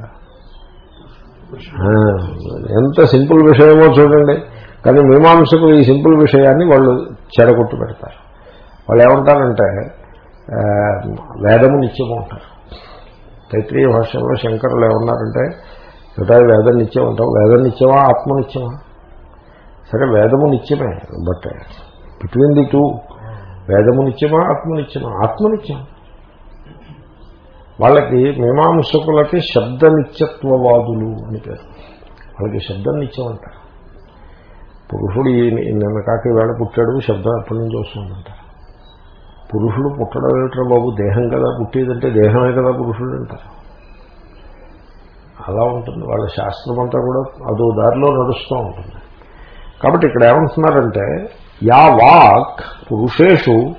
ఎంత సింపుల్ విషయమో చూడండి. కానీ మీమాంసకులు ఈ సింపుల్ విషయాన్ని వాళ్ళు చెడగొట్టు పెడతారు. వాళ్ళు ఏమంటారంటే వేదము నిత్యము అంటారు. తైత్రీయ భాషలో శంకరులు ఏమన్నారంటే యుటా వేదం నిత్యం అంటాం వేదం నిత్యమా ఆత్మ నిత్యమా సరే వేదము నిత్యమే బట్ బిట్వీన్ ది టూ వేదము నిత్యమా ఆత్మ వాళ్ళకి మీమాంసకులకి శబ్ద నిత్యత్వవాదులు అని పేరు. వాళ్ళకి శబ్దం నిత్యం అంటారు పురుషుడు నిన్న కాక వేళ పుట్టాడు శబ్దం ఎప్పటి నుంచి వస్తుందంటారు. పురుషుడు పుట్టడం ఏమిట్రా బాబు? దేహం కదా పుట్టేదంటే దేహమే కదా పురుషుడు అంటారు. అలా ఉంటుంది. వాళ్ళ శాస్త్రం అంతా కూడా అదో దారిలో నడుస్తూ ఉంటుంది. కాబట్టి ఇక్కడ ఏమంటున్నారంటే యా వాక్ పురుషేషు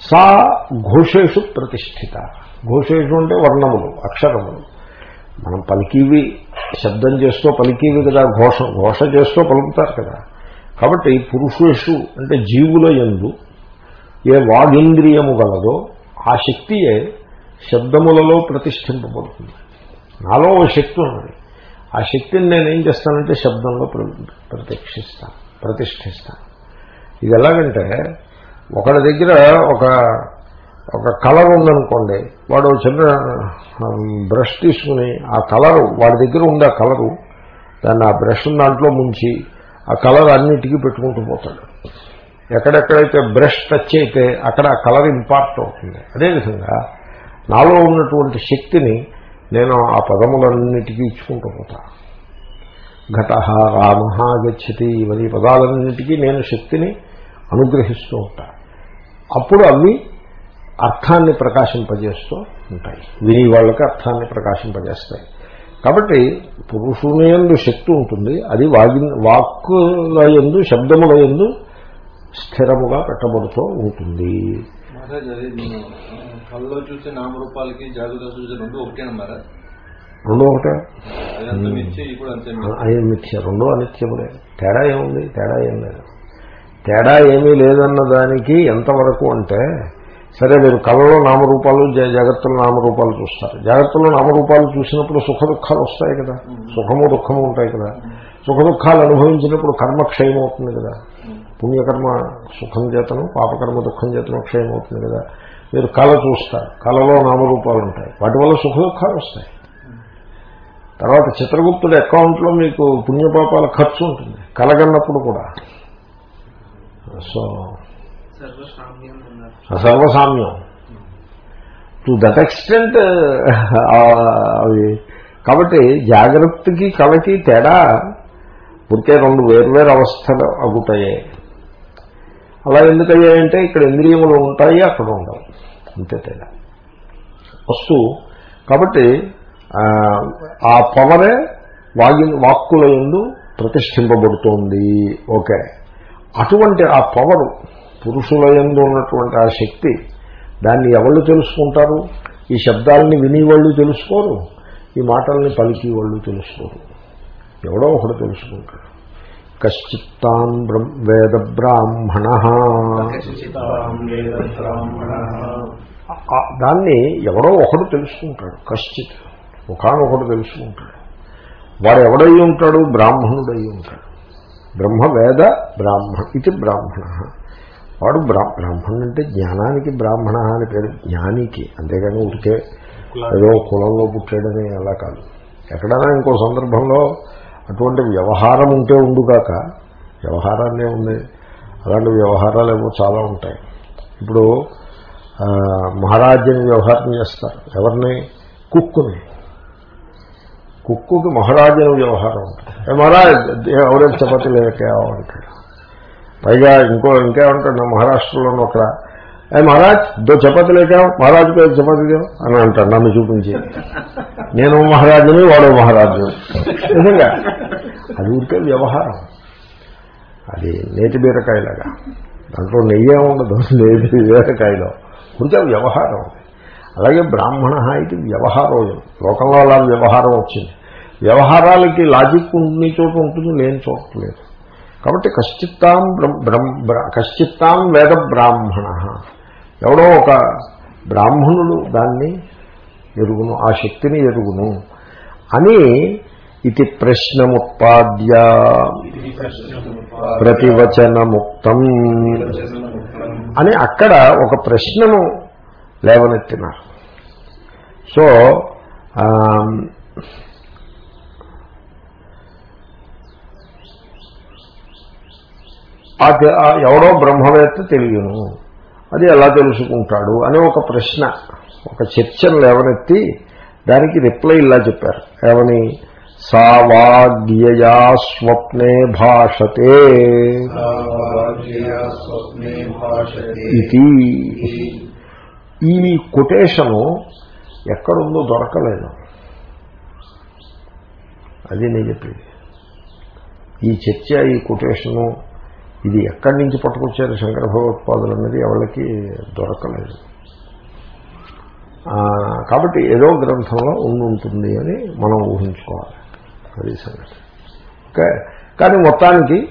సా ఘోషేషు ప్రతిష్ఠిత. ఘోషేషు అంటే వర్ణములు అక్షరములు. మనం పలికివి శబ్దం చేస్తూ పలికివి కదా ఘోష ఘోష చేస్తూ పలుకుతారు కదా. కాబట్టి పురుషేషు అంటే జీవుల ఎందు ఏ వాగింద్రియము గలదో ఆ శక్తియే శబ్దములలో ప్రతిష్ఠింపబడుతుంది. నాలో ఓ శక్తి ఉన్నది. ఆ శక్తిని నేనేం చేస్తానంటే శబ్దంలో ప్ర- ప్రతిష్ఠిస్తాను. ఇది ఎలాగంటే ఒకడి దగ్గర ఒక ఒక కలర్ ఉందనుకోండి వాడు చిన్న బ్రష్ తీసుకుని ఆ కలరు వాడి దగ్గర ఉంది ఆ కలరు దాన్ని ఆ బ్రష్ దాంట్లో ముంచి ఆ కలర్ అన్నిటికీ పెట్టుకుంటూ పోతాడు. ఎక్కడెక్కడైతే బ్రష్ టచ్ అయితే అక్కడ ఆ కలర్ ఇంపార్ట్ అవుతుంది. అదేవిధంగా నాలో ఉన్నటువంటి శక్తిని నేను ఆ పదములన్నిటికీ ఇచ్చుకుంటూ పోతా. ఘట రామ గచ్చతి ఇవన్నీ పదాలన్నిటికీ నేను శక్తిని అనుగ్రహిస్తూ ఉంటా అప్పుడు అవి అర్థాన్ని ప్రకాశింపజేస్తూ ఉంటాయి. విని వాళ్ళకి అర్థాన్ని ప్రకాశింపజేస్తాయి. కాబట్టి పురుషుని ఎందు శక్తి ఉంటుంది. అది వాగి వాక్కుల ఎందు శబ్దముల ఎందు స్థిరముగా పెట్టబడుతూ ఉంటుంది. కళ్ళలో చూసే నామరూపాలకి జాగ్రత్త చూసే రెండు ఒకటే అన్నారా రెండో ఒకటే? అది మిథ్య. రెండో అనిత్యములే. తేడా ఏముంది? తేడా ఏం లేదు. తేడా ఏమీ లేదన్న దానికి ఎంతవరకు అంటే సరే మీరు కళలో నామరూపాలు జ- నామరూపాలు చూస్తారు. జాగ్రత్తలో నామరూపాలు చూసినప్పుడు సుఖ దుఃఖాలు వస్తాయి కదా. సుఖము దుఃఖము ఉంటాయి కదా. సుఖ దుఃఖాలు అనుభవించినప్పుడు కర్మ క్షయం అవుతుంది కదా. పుణ్యకర్మ సుఖం చేతను పాపకర్మ దుఃఖం చేతను క్షయం అవుతుంది కదా. మీరు కళ చూస్తారు. కళలో నామరూపాలు ఉంటాయి. వాటి వల్ల సుఖ దుఃఖాలు వస్తాయి. తర్వాత చిత్రగుప్తుడి అకౌంట్లో మీకు పుణ్యపాపాల ఖర్చు ఉంటుంది. కలగన్నప్పుడు కూడా. సో సర్వసామ్యం టు దట్ ఎక్స్టెంట్ అవి. కాబట్టి జాగ్రత్తకి కళకి తేడా పుట్టే రెండు వేర్వేరు అవస్థలు అగుతాయి. అలా ఎందుకయ్యాయంటే ఇక్కడ ఇంద్రియములు ఉంటాయి అక్కడ ఉండవు. అంతే తేడా. వస్తు కాబట్టి ఆ, ఆ పవరే వాగి వాక్కుల ఎందు ప్రతిష్ఠింపబడుతోంది. ఓకే. అటువంటి ఆ పవరు పురుషుల ఎందు ఉన్నటువంటి ఆ శక్తి దాన్ని ఎవళ్ళు తెలుసుకుంటారు? ఈ శబ్దాలని విని వాళ్ళు తెలుసుకోరు ఈ మాటల్ని పలికి వాళ్ళు తెలుసుకోరు. ఎవడో ఒకడు తెలుసుకుంటాడు. కశ్చిత్తాన్ బ్రహ్మ వేద బ్రాహ్మణ. దాన్ని ఎవడో ఒకడు తెలుసుకుంటాడు. కశ్చిత్ ఒకనొకడు తెలుసుకుంటాడు. వాడు ఎవడై ఉంటాడు? బ్రాహ్మణుడై ఉంటాడు. బ్రహ్మ వేద బ్రాహ్మణ ఇది బ్రాహ్మణ. వాడు బ్రా బ్రాహ్మణుడు అంటే జ్ఞానానికి బ్రాహ్మణ అని పేరు జ్ఞానికి. అంతేగాని ఉడికే ఏదో కులంలో పుట్టాడని అలా కాదు. ఎక్కడైనా ఇంకో సందర్భంలో అటువంటి వ్యవహారం ఉంటే ఉండుగాక వ్యవహారాన్నే ఉంది. అలాంటి వ్యవహారాలు ఏవో చాలా ఉంటాయి. ఇప్పుడు ఆ, మహారాజ్యం వ్యవహారం చేస్తారు. ఎవరిని? కుక్కుని. కుక్కుకి మహారాజుని వ్యవహారం ఉంటుంది. మహారాజ్ ఎవరైనా చపాతి లేకే అంటాడు పైగా ఇంకో ఇంకేమంటాడు మహారాష్ట్రలో మహారాష్ట్రలోనూ ఒక ఏ మహారాజ్ దో చపాతి లేకావు మహారాజు పేరు చపాతి దేవు అని అంటాడు నన్ను చూపించి. నేను మహారాజుని వాడు మహారాజు నిజంగా. అది ఊరికే వ్యవహారం. అది నేతి బీరకాయలాగా. దాంట్లో నెయ్యే ఉండదు నేతి బీరకాయలో. ఊరికే వ్యవహారం అది. అలాగే బ్రాహ్మణ ఇది వ్యవహారోయం. లోకంలో అలా వ్యవహారం వచ్చింది. వ్యవహారాలకి లాజిక్ ఉండే చోట ఉంటుంది లేని చోట లేదు. కాబట్టి కశ్చిత్తాం కశ్చిత్తాం వేద బ్రాహ్మణ. ఎవడో ఒక బ్రాహ్మణుడు దాన్ని ఎరుగును ఆ శక్తిని ఎరుగును అని ఇది ప్రశ్నముత్పాద్య. ప్రతివచనముక్తం. అని అక్కడ ఒక ప్రశ్నను లేవనెత్తినారు. సో ఎవడో బ్రహ్మవేత్త తెలియను. అది ఎలా తెలుసుకుంటాడు అనే ఒక ప్రశ్న ఒక చర్చను లేవనెత్తి దానికి రిప్లై ఇలా చెప్పారు. ఏమని? సావాగ్యయా స్వప్నే భాషతే. ఇది ఈ కొటేషను ఎక్కడుందో దొరకలేదు. అది నేను చెప్పేది. ఈ చర్చ ఈ కొటేషను ఇది ఎక్కడి నుంచి పట్టుకొచ్చారు శంకర భగవత్పాదులు అనేది ఎవరికి దొరకలేదు. కాబట్టి ఏదో గ్రంథంలో ఉండి ఉంటుంది అని మనం ఊహించుకోవాలి. అది సంగతి. ఓకే? కానీ మొత్తానికి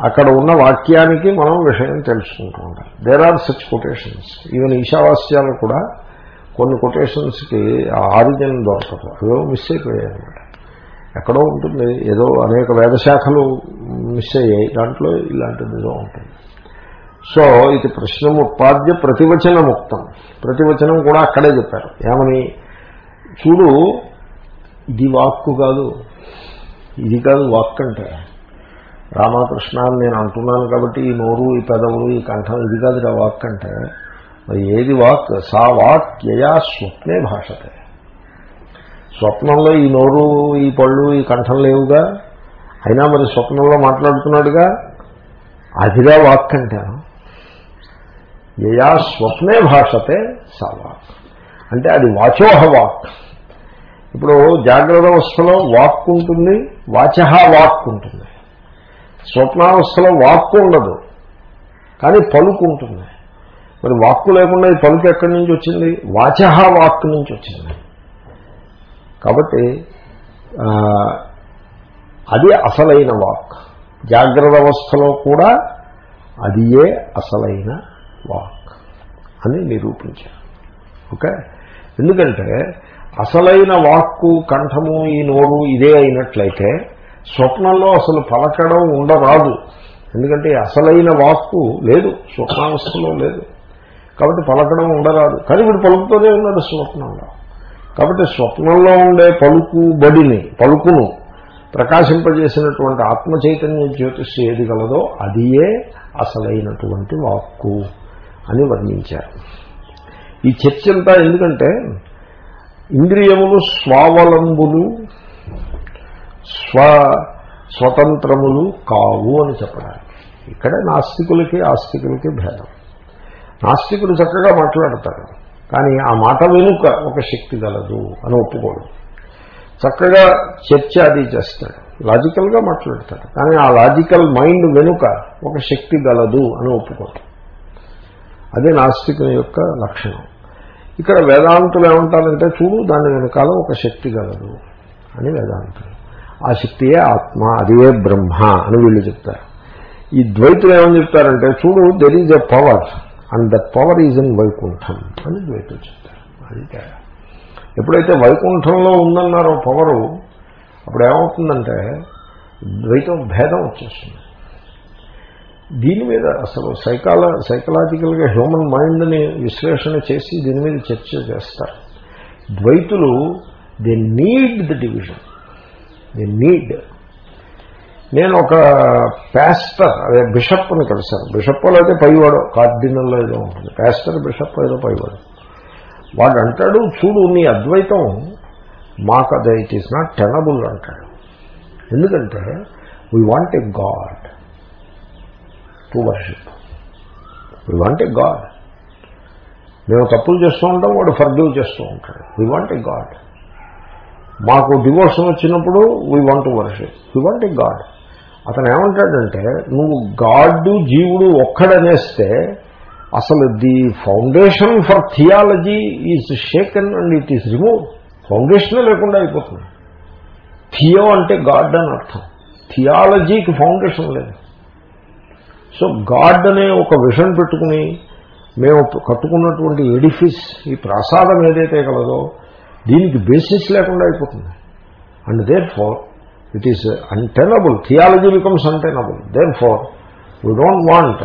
అక్కడ ఉన్న వాక్యానికి మనం విషయం తెలుసుకుంటూ ఉండాలి. There are such quotations even ఈశావాస్యాలు కూడా కొన్ని కొటేషన్స్కి ఆ ఆరిజిన్ దొరకదు అదో మిస్ అయిపోయాయి అనమాట ఎక్కడో ఉంటుంది. ఏదో అనేక వేదశాఖలు మిస్ అయ్యాయి. దాంట్లో ఇలాంటిది ఏదో ఉంటుంది. సో ఇది ప్రశ్నం ఉపాధ్య ప్రతివచన ముక్తం ప్రతివచనం కూడా అక్కడే చెప్పారు. ఏమని? చూడు ఇది వాక్కు కాదు. ఇది కాదు వాక్ అంటే రామకృష్ణ అని నేను అంటున్నాను కాబట్టి ఈ నోరు ఈ పెదవులు ఈ కంఠం ఇది కాదు రా వాక్ అంటే మరి ఏది వాక్? సా వాక్ యయా స్వప్నే భాషతే. స్వప్నంలో ఈ నోరు ఈ పళ్ళు ఈ కంఠం లేవుగా? అయినా మరి స్వప్నంలో మాట్లాడుతున్నాడుగా? అదిగా వాక్ అంటాను యయా స్వప్నే భాషతే సా వాక్. అంటే అది వాచోహ వాక్. ఇప్పుడు జాగ్రత్త అవస్థలో వాక్ ఉంటుంది వాచహ వాక్ ఉంటుంది. స్వప్నావస్థలో వాక్కు ఉండదు కానీ పలుకు ఉంటుంది. మరి వాక్కు లేకుండా ఈ పలుకు ఎక్కడి నుంచి వచ్చింది? వాచహ వాక్కు నుంచి వచ్చింది. కాబట్టి అది అసలైన వాక్. జాగ్రత్త అవస్థలో కూడా అది ఏ అసలైన వాక్ అని నిరూపించారు. ఓకే? ఎందుకంటే అసలైన వాక్కు కంఠము ఈ నోరు ఇదే అయినట్లయితే స్వప్నంలో అసలు పలకడం ఉండరాదు. ఎందుకంటే అసలైన వాక్కు లేదు స్వప్నావస్థలో లేదు. కాబట్టి పలకడం ఉండరాదు. కానీ వీడు పలుకుతూనే ఉన్నాడు స్వప్నంలో. కాబట్టి స్వప్నంలో ఉండే పలుకుబడిని పలుకును ప్రకాశింపజేసినటువంటి ఆత్మ చైతన్య జ్యోతిష్ ఏది గలదో అదియే అసలైనటువంటి వాక్కు అని వర్ణించారు. ఈ చర్చ అంతా ఎందుకంటే ఇంద్రియములు స్వావలంబులు స్వ స్వతంత్రములు కావు అని చెప్పడానికి. ఇక్కడ నాస్తికులకి ఆస్తికులకి భేదం. నాస్తికుడు చక్కగా మాట్లాడతారు కానీ ఆ మాట వెనుక ఒక శక్తి గలదు అని ఒప్పుకోడు. చక్కగా చర్చ అది చేస్తాడు. లాజికల్గా మాట్లాడతాడు. కానీ ఆ లాజికల్ మైండ్ వెనుక ఒక శక్తి గలదు అని ఒప్పుకోడు. అదే నాస్తికుని యొక్క లక్షణం. ఇక్కడ వేదాంతులు ఏమంటారంటే చూడు దాని వెనకాల ఒక శక్తి గలదు అని వేదాంతులు. ఆ శక్తియే ఆత్మ అదివే బ్రహ్మ అని వీళ్ళు చెప్తారు. ఈ ద్వైతులు ఏమని చెప్తారంటే చూడు there is a power and that power is in Vaikuntham అని ద్వైతులు చెప్తారు. అది తేడా. ఎప్పుడైతే వైకుంఠంలో ఉందన్నారో పవరు అప్పుడు ఏమవుతుందంటే ద్వైతం భేదం వచ్చేస్తుంది. దీని మీద అసలు సైకాల సైకలాజికల్గా హ్యూమన్ మైండ్ని విశ్లేషణ చేసి దీని మీద చర్చ చేస్తారు. ద్వైతులు they need the division. They need నేను ఒక పాస్టర్ అదే బిషప్ని కలిశాను. బిషప్ అయితే పైవాడు కార్డినల్ ఏదో ఉంటుంది. పాస్టర్ బిషప్ ఏదో పైవాడు. వాడు అంటాడు చూడు నీ అద్వైతం మాకు అదే ఇట్ ఈస్ నాట్ టెనబుల్ అంటాడు. ఎందుకంటే we want a God to worship we want a God మేము తప్పులు చేస్తూ ఉంటాం వాడు ఫర్గివ్ చేస్తూ ఉంటాడు. వీ వాంట్ ఎ గాడ్ మాకు డివోర్షన్ వచ్చినప్పుడు we want to worship we want a God అతను ఏమంటాడంటే నువ్వు గాడ్డు జీవుడు ఒక్కడనేస్తే అసలు the foundation for theology is shaken and it is remove ఫౌండేషనే లేకుండా అయిపోతుంది. థియో అంటే గాడ్ అని అర్థం. థియాలజీకి ఫౌండేషన్ లేదు. సో గాడ్ అనే ఒక విషన్ పెట్టుకుని మేము కట్టుకున్నటువంటి ఎడిఫిస్ ఈ ప్రసాదం ఏదైతే కలదో దీనికి బేసిస్ లేకుండా అయిపోతుంది. And therefore it is untenable. Theology becomes untenable. Therefore, we don't want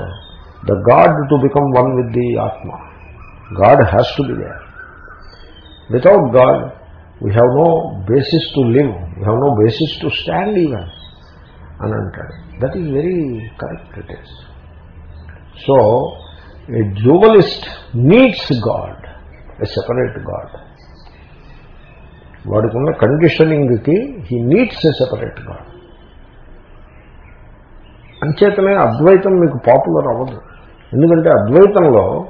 the God to become one with the Atma. God has to be there. Without God, we have no basis to live. We have no basis to stand even. Ananta. That is very correct it is. So, a dualist needs God, a separate God. వాడుకున్న కండిషనింగ్కి he needs a separate God. అంచేతనే అద్వైతం మీకు popular అవ్వదు. ఎందుకంటే అద్వైతంలో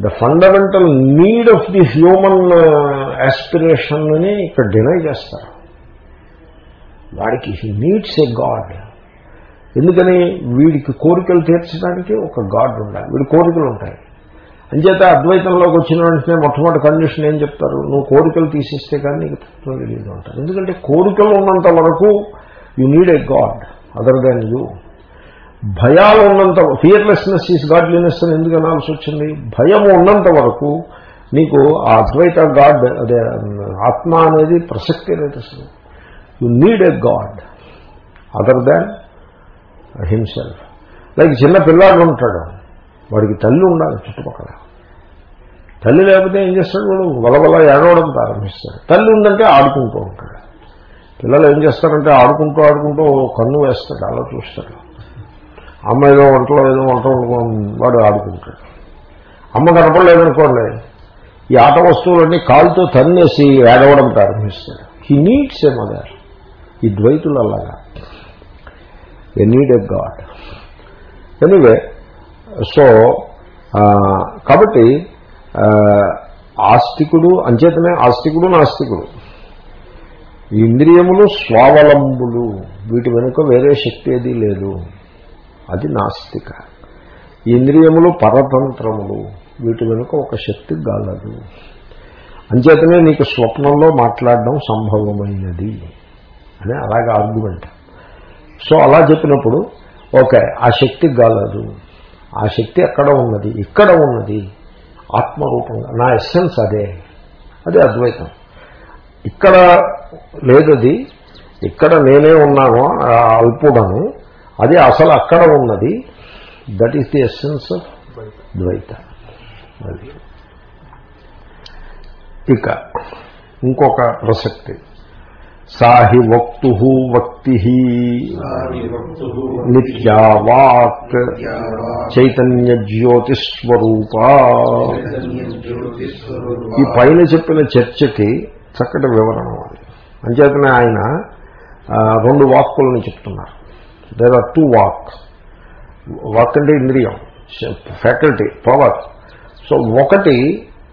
the fundamental need of the human యాస్పిరేషన్ని ఇక్కడ deny చేస్తారు. వాడికి he needs a God. ఎందుకని వీడికి కోరికలు తీర్చడానికి ఒక గాడ్ ఉండాలి. వీడి కోరికలు ఉంటాయి. అంచేత అద్వైతంలోకి వచ్చిన వెంటనే మొట్టమొదటి కండిషన్ ఏం చెప్తారు? నువ్వు కోరికలు తీసేస్తే కానీ నీకు తత్వం తెలియదు అంటారు. ఎందుకంటే కోరికలు ఉన్నంత వరకు you need a God other than you భయాలు ఉన్నంత ఫియర్లెస్నెస్ ఈజ్ గాడ్లీనెస్ అని ఎందుకు అనాల్సి వచ్చింది? భయం ఉన్నంత వరకు నీకు ఆ అద్వైత గాడ్ అదే ఆత్మ అనేది ప్రసక్తి లేదు అసలు. You need a God other than himself like చిన్న పిల్లాడు ఉంటాడు. వాడికి తల్లి ఉండాలి చుట్టుపక్కల. తల్లి లేకపోతే ఏం చేస్తాడు వాడు? వలవల ఏడవడం ప్రారంభిస్తాడు. తల్లి ఉందంటే ఆడుకుంటూ ఉంటాడు. పిల్లలు ఏం చేస్తారంటే ఆడుకుంటూ ఆడుకుంటూ కన్ను వేస్తాడు అలా చూస్తాడు. అమ్మ ఏదో వంటలో ఏదో వంట వాడు ఆడుకుంటాడు. అమ్మ కనపడలేదనుకోండి ఈ ఆట వస్తువులన్నీ కాలుతో తన్నేసి ఏడవడం ప్రారంభిస్తాడు. హీ నీడ్స్ ఏ మదర్ ఈ ద్వైతులు అలాగా. A need a God anyway so కాబట్టి ఆస్తికుడు అంచేతనే ఆస్తికుడు నాస్తికుడు. ఈ ఇంద్రియములు స్వావలంబులు. వీటి వెనుక వేరే శక్తి ఏది లేదు. అది నాస్తిక. ఈ ఇంద్రియములు పరతంత్రములు. వీటి వెనుక ఒక శక్తి గాలదు. అంచేతనే నీకు స్వప్నంలో మాట్లాడడం సంభవమైనది. అని అలాగే ఆర్గ్యుమెంట్ సో అలా చెప్పినప్పుడు ఓకే ఆ శక్తి గాలదు. ఆ శక్తి అక్కడ ఉన్నది? ఇక్కడ ఉన్నది. ఆత్మరూపంగా. నా ఎస్సెన్స్ అదే. అదే అద్వైతం. ఇక్కడ లేదది. ఇక్కడ నేనే ఉన్నాను అల్పుడను. అది అసలు అక్కడ ఉన్నది. That is the essence of Dvaita. అది. ఇక ఇంకొక ప్రసక్తి సాహి వక్తు వక్తి నిత్యావాక్ చైతన్య జ్యోతిస్వరూప. ఈ పైన చెప్పిన చర్చకి చక్కటి వివరణ అది అంచేతనే ఆయన రెండు వాక్కులను చెప్తున్నారు. దేర్ ఆర్ టూ వాక్ వాక్ అంటే ఇంద్రియం. ఫ్యాకల్టీ పవర్ సో ఒకటి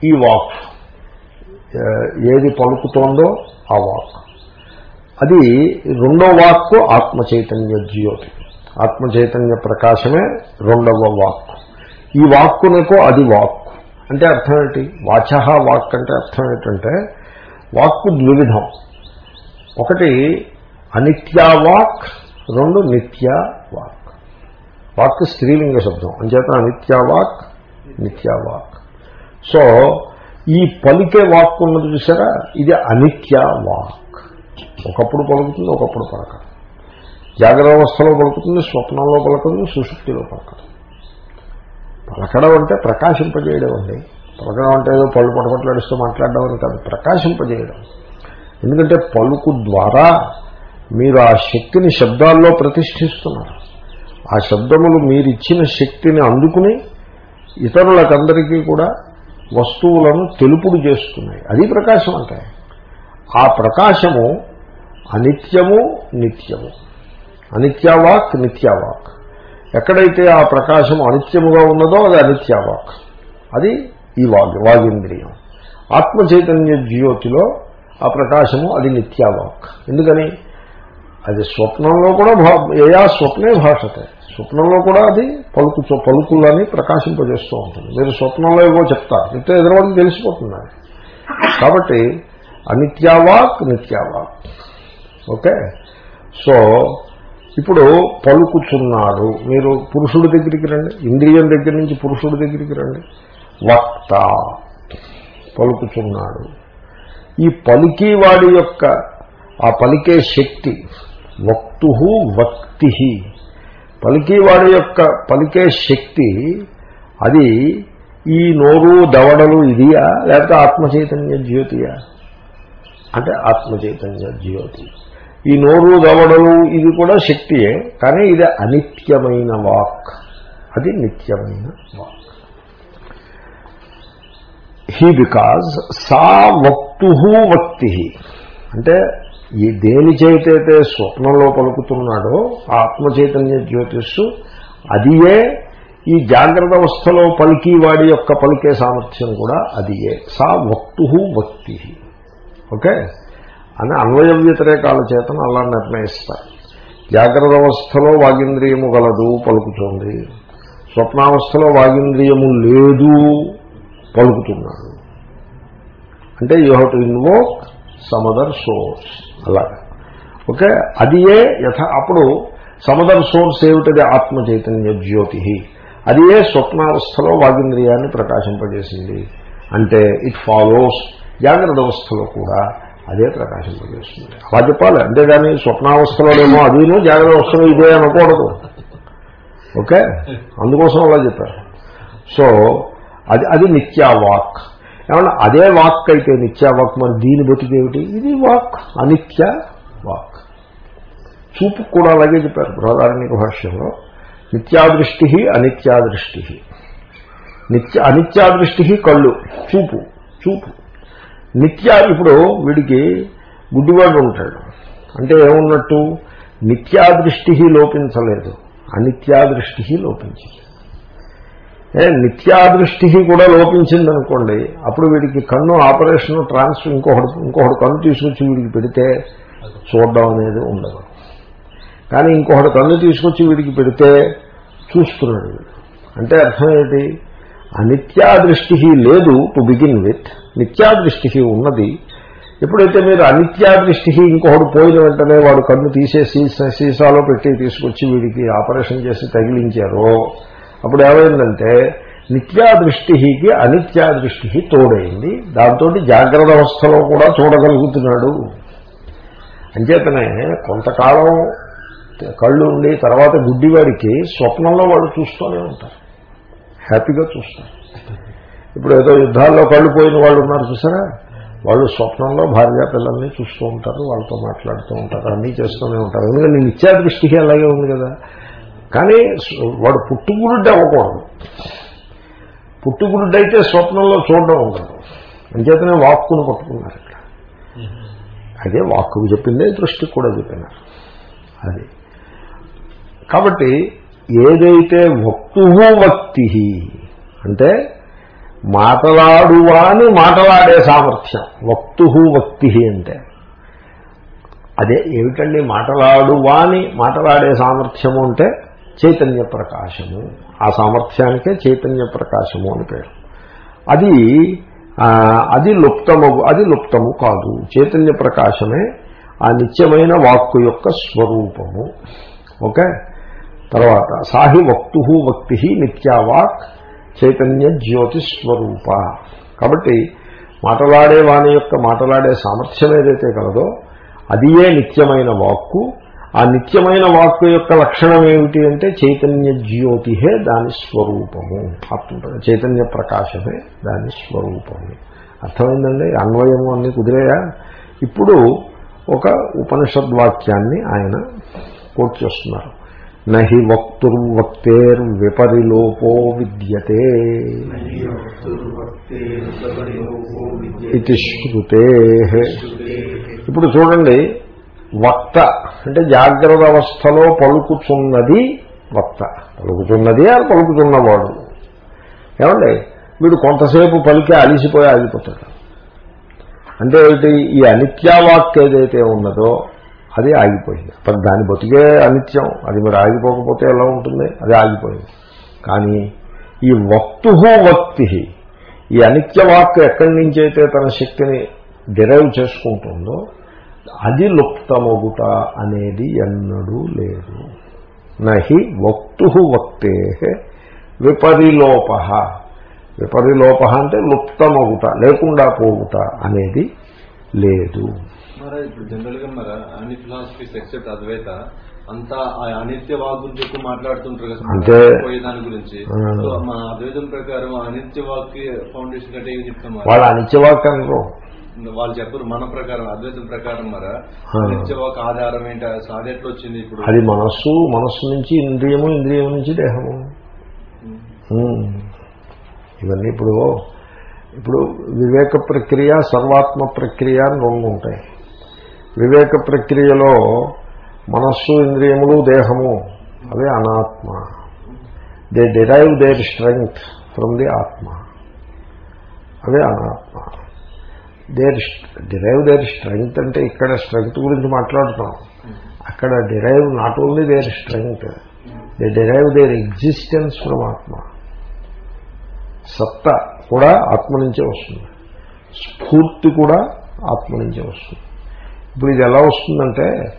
ఈ వాక్ ఏది పలుకుతోందో ఆ వాక్ అది రెండో వాక్కు ఆత్మ చైతన్య జ్యోతి. ఆత్మ చైతన్య ప్రకాశమే రెండవ వాక్ ఈ వాక్కునకు అది వాక్ అంటే అర్థం ఏంటి? వాచ వాక్ అంటే అర్థం ఏంటంటే వాక్కు ద్వివిధం. ఒకటి అనిత్యా వాక్ రెండు నిత్య వాక్. వాక్ స్త్రీలింగ శబ్దం. అంచేత అనిత్యా వాక్ నిత్యా వాక్. సో ఈ పలికే వాక్ ఉన్నది చూసారా? ఇది అనిత్య వాక్. ఒకప్పుడు పలుకుతుంది ఒకప్పుడు పలకదు. జాగ్రత్త అవస్థలో పలుకుతుంది స్వప్నంలో పలకదు సుశుక్తిలో పలకదు. పలకడం అంటే ప్రకాశింపజేయడం అండి. పలకడం అంటే ఏదో పళ్ళు పటపట్లాడిస్తూ మాట్లాడడం అని కాదు ప్రకాశింపజేయడం. ఎందుకంటే పలుకు ద్వారా మీరు ఆ శక్తిని శబ్దాల్లో ప్రతిష్ఠిస్తున్నారు. ఆ శబ్దములు మీరిచ్చిన శక్తిని అందుకుని ఇతరులకందరికీ కూడా వస్తువులను తెలుపుడు చేస్తున్నాయి. అది ప్రకాశం అంటే. ఆ ప్రకాశము అనిత్యము నిత్యము. అనిత్యావాక్ నిత్యావాక్. ఎక్కడైతే ఆ ప్రకాశం అనిత్యముగా ఉన్నదో అది అనిత్యావాక్. అది ఈ వాగ్ వాగింద్రియం. ఆత్మ చైతన్య జ్యోతిలో ఆ ప్రకాశము అది నిత్యావాక్. ఎందుకని? అది స్వప్నంలో కూడా భా ఏయా స్వప్నే భాషతే. స్వప్నంలో కూడా అది పలుకు పలుకులని ప్రకాశింపజేస్తూ ఉంటుంది. మీరు స్వప్నంలో ఏవో చెప్తారు. చెప్తే ఎదురువాడికి తెలిసిపోతుంది కాబట్టి అనిత్యావాక్ నిత్యావాక్. ఓకే? సో ఇప్పుడు పలుకుచున్నాడు మీరు పురుషుడి దగ్గరికి రండి. ఇంద్రియం దగ్గర నుంచి పురుషుడి దగ్గరికి రండి. వక్త పలుకుచున్నాడు. ఈ పలికి వాడి యొక్క ఆ పలికే శక్తి వక్తు వక్తి పలికి వాడి యొక్క పలికే శక్తి అది ఈ నోరు దవడలు ఇదియా లేకపోతే ఆత్మచైతన్య జ్యోతియా? అంటే ఆత్మచైతన్య జ్యోతి ఈ నోరు దవడలు ఇది కూడా శక్తియే కానీ ఇది అనిత్యమైన వాక్. అది నిత్యమైన వాక్. హీ బికాజ్ సా వక్తు వక్తి. అంటే ఈ దేని చేతైతే స్వప్నంలో పలుకుతున్నాడో ఆ ఆత్మ చైతన్య జ్యోతిస్సు అదియే ఈ జాగ్రత్త అవస్థలో పలికి వాడి యొక్క పలికే సామర్థ్యం కూడా అదియే. సా వక్తు వక్తి. ఓకే? అని అన్వయ వ్యతిరేకాల చేతను అలా నిర్ణయిస్తారు. జాగ్రత్త అవస్థలో వాగింద్రియము గలదు పలుకుతుంది. స్వప్నావస్థలో వాగింద్రియము లేదు పలుకుతున్నాడు. అంటే you have to invoke some other source అలాగా. ఓకే? అది ఏ యథ అప్పుడు సమదర్ సోర్స్ ఏమిటది? ఆత్మ చైతన్య జ్యోతి. అది ఏ స్వప్నావస్థలో వాగింద్రియాన్ని ప్రకాశింపజేసింది? అంటే ఇట్ ఫాలోస్ జాగ్రత్త అవస్థలో కూడా అదే ప్రకాశింపజేస్తుంది అలా చెప్పాలి. అంతేగాని స్వప్నావస్థలోనేమో అదేనో జాగ్రత్త అవస్థలో ఇదే అనకూడదు. ఓకే? అందుకోసం అలా చెప్పారు. సో అది అది నిత్యావాక్. ఏమన్నా అదే వాక్ అయితే నిత్యావాక్ మరి దీని బతికేమిటి ఇది వాక్ అనిత్య వాక్. చూపు కూడా అలాగే చెప్పారు బృహదారణ్యక భాష్యంలో. నిత్యాదృష్టి అనిత్యాదృష్టి. నిత్య అనిత్యాదృష్టి కళ్ళు చూపు చూపు. నిత్య ఇప్పుడు వీడికి గుడ్డివాడు ఉంటాడు. అంటే ఏమున్నట్టు? నిత్యాదృష్టి లోపించలేదు. అనిత్యాదృష్టి లోపించింది. ఏ నిత్యాదృష్టి కూడా లోపించిందనుకోండి అప్పుడు వీడికి కన్ను ఆపరేషన్ ట్రాన్స్ఫర్ ఇంకొకటి ఇంకొకటి కన్ను తీసుకొచ్చి వీడికి పెడితే చూడడం అనేది ఉండదు. కానీ ఇంకొకటి కన్ను తీసుకొచ్చి వీడికి పెడితే చూస్తున్నాడు అంటే అర్థం ఏంటి? అనిత్యాదృష్టి లేదు టు బిగిన్ విత్. నిత్యాదృష్టి ఉన్నది. ఎప్పుడైతే మీరు అనిత్యాదృష్టి ఇంకొకడు పోయిన వెంటనే వాడు కన్ను తీసేసి సీసాలో పెట్టి తీసుకొచ్చి వీడికి ఆపరేషన్ చేసి తగిలించారో అప్పుడు ఏమైందంటే నిత్యాదృష్టికి అనిత్యాదృష్టి తోడైంది. దాంతో జాగ్రత్త అవస్థలో కూడా చూడగలుగుతున్నాడు. అంచేతనే కొంతకాలం కళ్ళు ఉండి తర్వాత గుడ్డివాడికి స్వప్నంలో వాళ్ళు చూస్తూనే ఉంటారు. హ్యాపీగా చూస్తారు ఇప్పుడు ఏదో యుద్ధాల్లో కళ్ళు పోయిన వాళ్ళు ఉన్నారు చూసారా? వాళ్ళు స్వప్నంలో భార్య పిల్లల్ని చూస్తూ ఉంటారు వాళ్ళతో మాట్లాడుతూ ఉంటారు అన్నీ చేస్తూనే ఉంటారు. ఎందుకంటే నిత్యాదృష్టికి అలాగే ఉంది కదా. కానీ వాడు పుట్టుగురుడ్డి అవ్వకూడదు. పుట్టుగురుడ్డి అయితే స్వప్నంలో చూడడం ఉండదు. అంచేతనే వాక్కును పట్టుకున్నారు ఇక్కడ. అదే వాక్కు చెప్పిందే దృష్టికి కూడా చెప్పినారు. అది. కాబట్టి ఏదైతే వక్తువు వక్తి అంటే మాటలాడువాని మాటలాడే సామర్థ్యం వక్తు వక్తి అంటే. అదే ఏమిటండి మాటలాడువాని మాటలాడే సామర్థ్యము అంటే చైతన్య ప్రకాశము. ఆ సామర్థ్యానికే చైతన్య ప్రకాశము అని పేరు. అది అది లుప్తము అది లుప్తము కాదు. చైతన్య ప్రకాశమే ఆ నిత్యమైన వాక్కు యొక్క స్వరూపము. ఓకే? తర్వాత సాహి వక్తు వక్తి నిత్యావాక్ చైతన్య జ్యోతి స్వరూప కాబట్టి మాటలాడే వాణి యొక్క మాటలాడే సామర్థ్యం ఏదైతే కలదో అదియే నిత్యమైన వాక్కు. ఆ నిత్యమైన వాక్కు యొక్క లక్షణం ఏమిటి అంటే చైతన్య జ్యోతిహే దాని స్వరూపము. చైతన్య ప్రకాశమే దాని స్వరూపము. అర్థమైందండి? అన్వయము అన్ని కుదిరేయా? ఇప్పుడు ఒక ఉపనిషద్వాక్యాన్ని ఆయన కోట్ చేస్తున్నారు. నహి వక్తుర్వక్తేర్ విపరిలోపో విద్యతే. ఇది శృతే. ఇప్పుడు చూడండి వక్త అంటే జాగ్రత్త అవస్థలో పలుకుతున్నది వక్త. పలుకుతున్నది అని పలుకుతున్నవాడు. ఏమండి? వీడు కొంతసేపు పలికి అలిసిపోయి ఆగిపోతాడు. అంటే ఈ అనిత్యావాక్ ఏదైతే ఉన్నదో అది ఆగిపోయింది. మరి దాని బతికే అనిత్యం అది మరి ఆగిపోకపోతే ఎలా ఉంటుంది? అది ఆగిపోయింది. కానీ ఈ వక్తు వక్తి ఈ అనిత్యవాక్ ఎక్కడి నుంచి అయితే తన శక్తిని డిరైవ్ చేసుకుంటుందో అది లుప్తమొగుట అనేది ఎన్నడూ లేదు. నహి వక్తు వక్తే విపరిలోప విపరిలోప అంటే లుప్తమొగుట లేకుండా పోగుట అనేది లేదు. మరి ఇప్పుడు జనరల్గా మరి అన్ని ఫిలాసఫీస్ ఎక్సెప్ట్ అద్వైత అంతా ఆ అనిత్య వాక్ గురించి ఎక్కువ మాట్లాడుతుంటారు కదా అంటే పోయే దాని గురించి. మా అద్వైతం ప్రకారం ఆ అనిత్య వాక్ ఫౌండేషన్ కంటే ఏం చెప్తాం? వాళ్ళ అనిత్యవాక్ అనరు వాళ్ళు చెప్పరు మన ప్రకారం అద్వైతం ప్రకారం మరి. ఆ. అనిత్య వాక్ ఆధారం ఏంటి? అది ఎట్లా వచ్చింది ఇప్పుడు. అది మనస్సు మనస్సు నుంచి ఇంద్రియము ఇంద్రియం నుంచి దేహము. ఇవన్నీ ఇప్పుడు ఇప్పుడు వివేక ప్రక్రియ సర్వాత్మ ప్రక్రియ అని రెండు ఉంటాయి. వివేక ప్రక్రియలో మనస్సు ఇంద్రియములు దేహము అదే అనాత్మ. They derive their strength from the atma. అదే అనాత్మ. దేర్ డిరైవ్ దేర్ స్ట్రెంగ్త్ అంటే ఇక్కడ స్ట్రెంగ్త్ గురించి మాట్లాడుతున్నాం. అక్కడ derive not only their strength they derive their existence from atma. సత్త కూడా ఆత్మ నుంచే వస్తుంది. స్ఫూర్తి కూడా ఆత్మ నుంచే వస్తుంది. ఇప్పుడు ఇది ఎలా వస్తుందంటే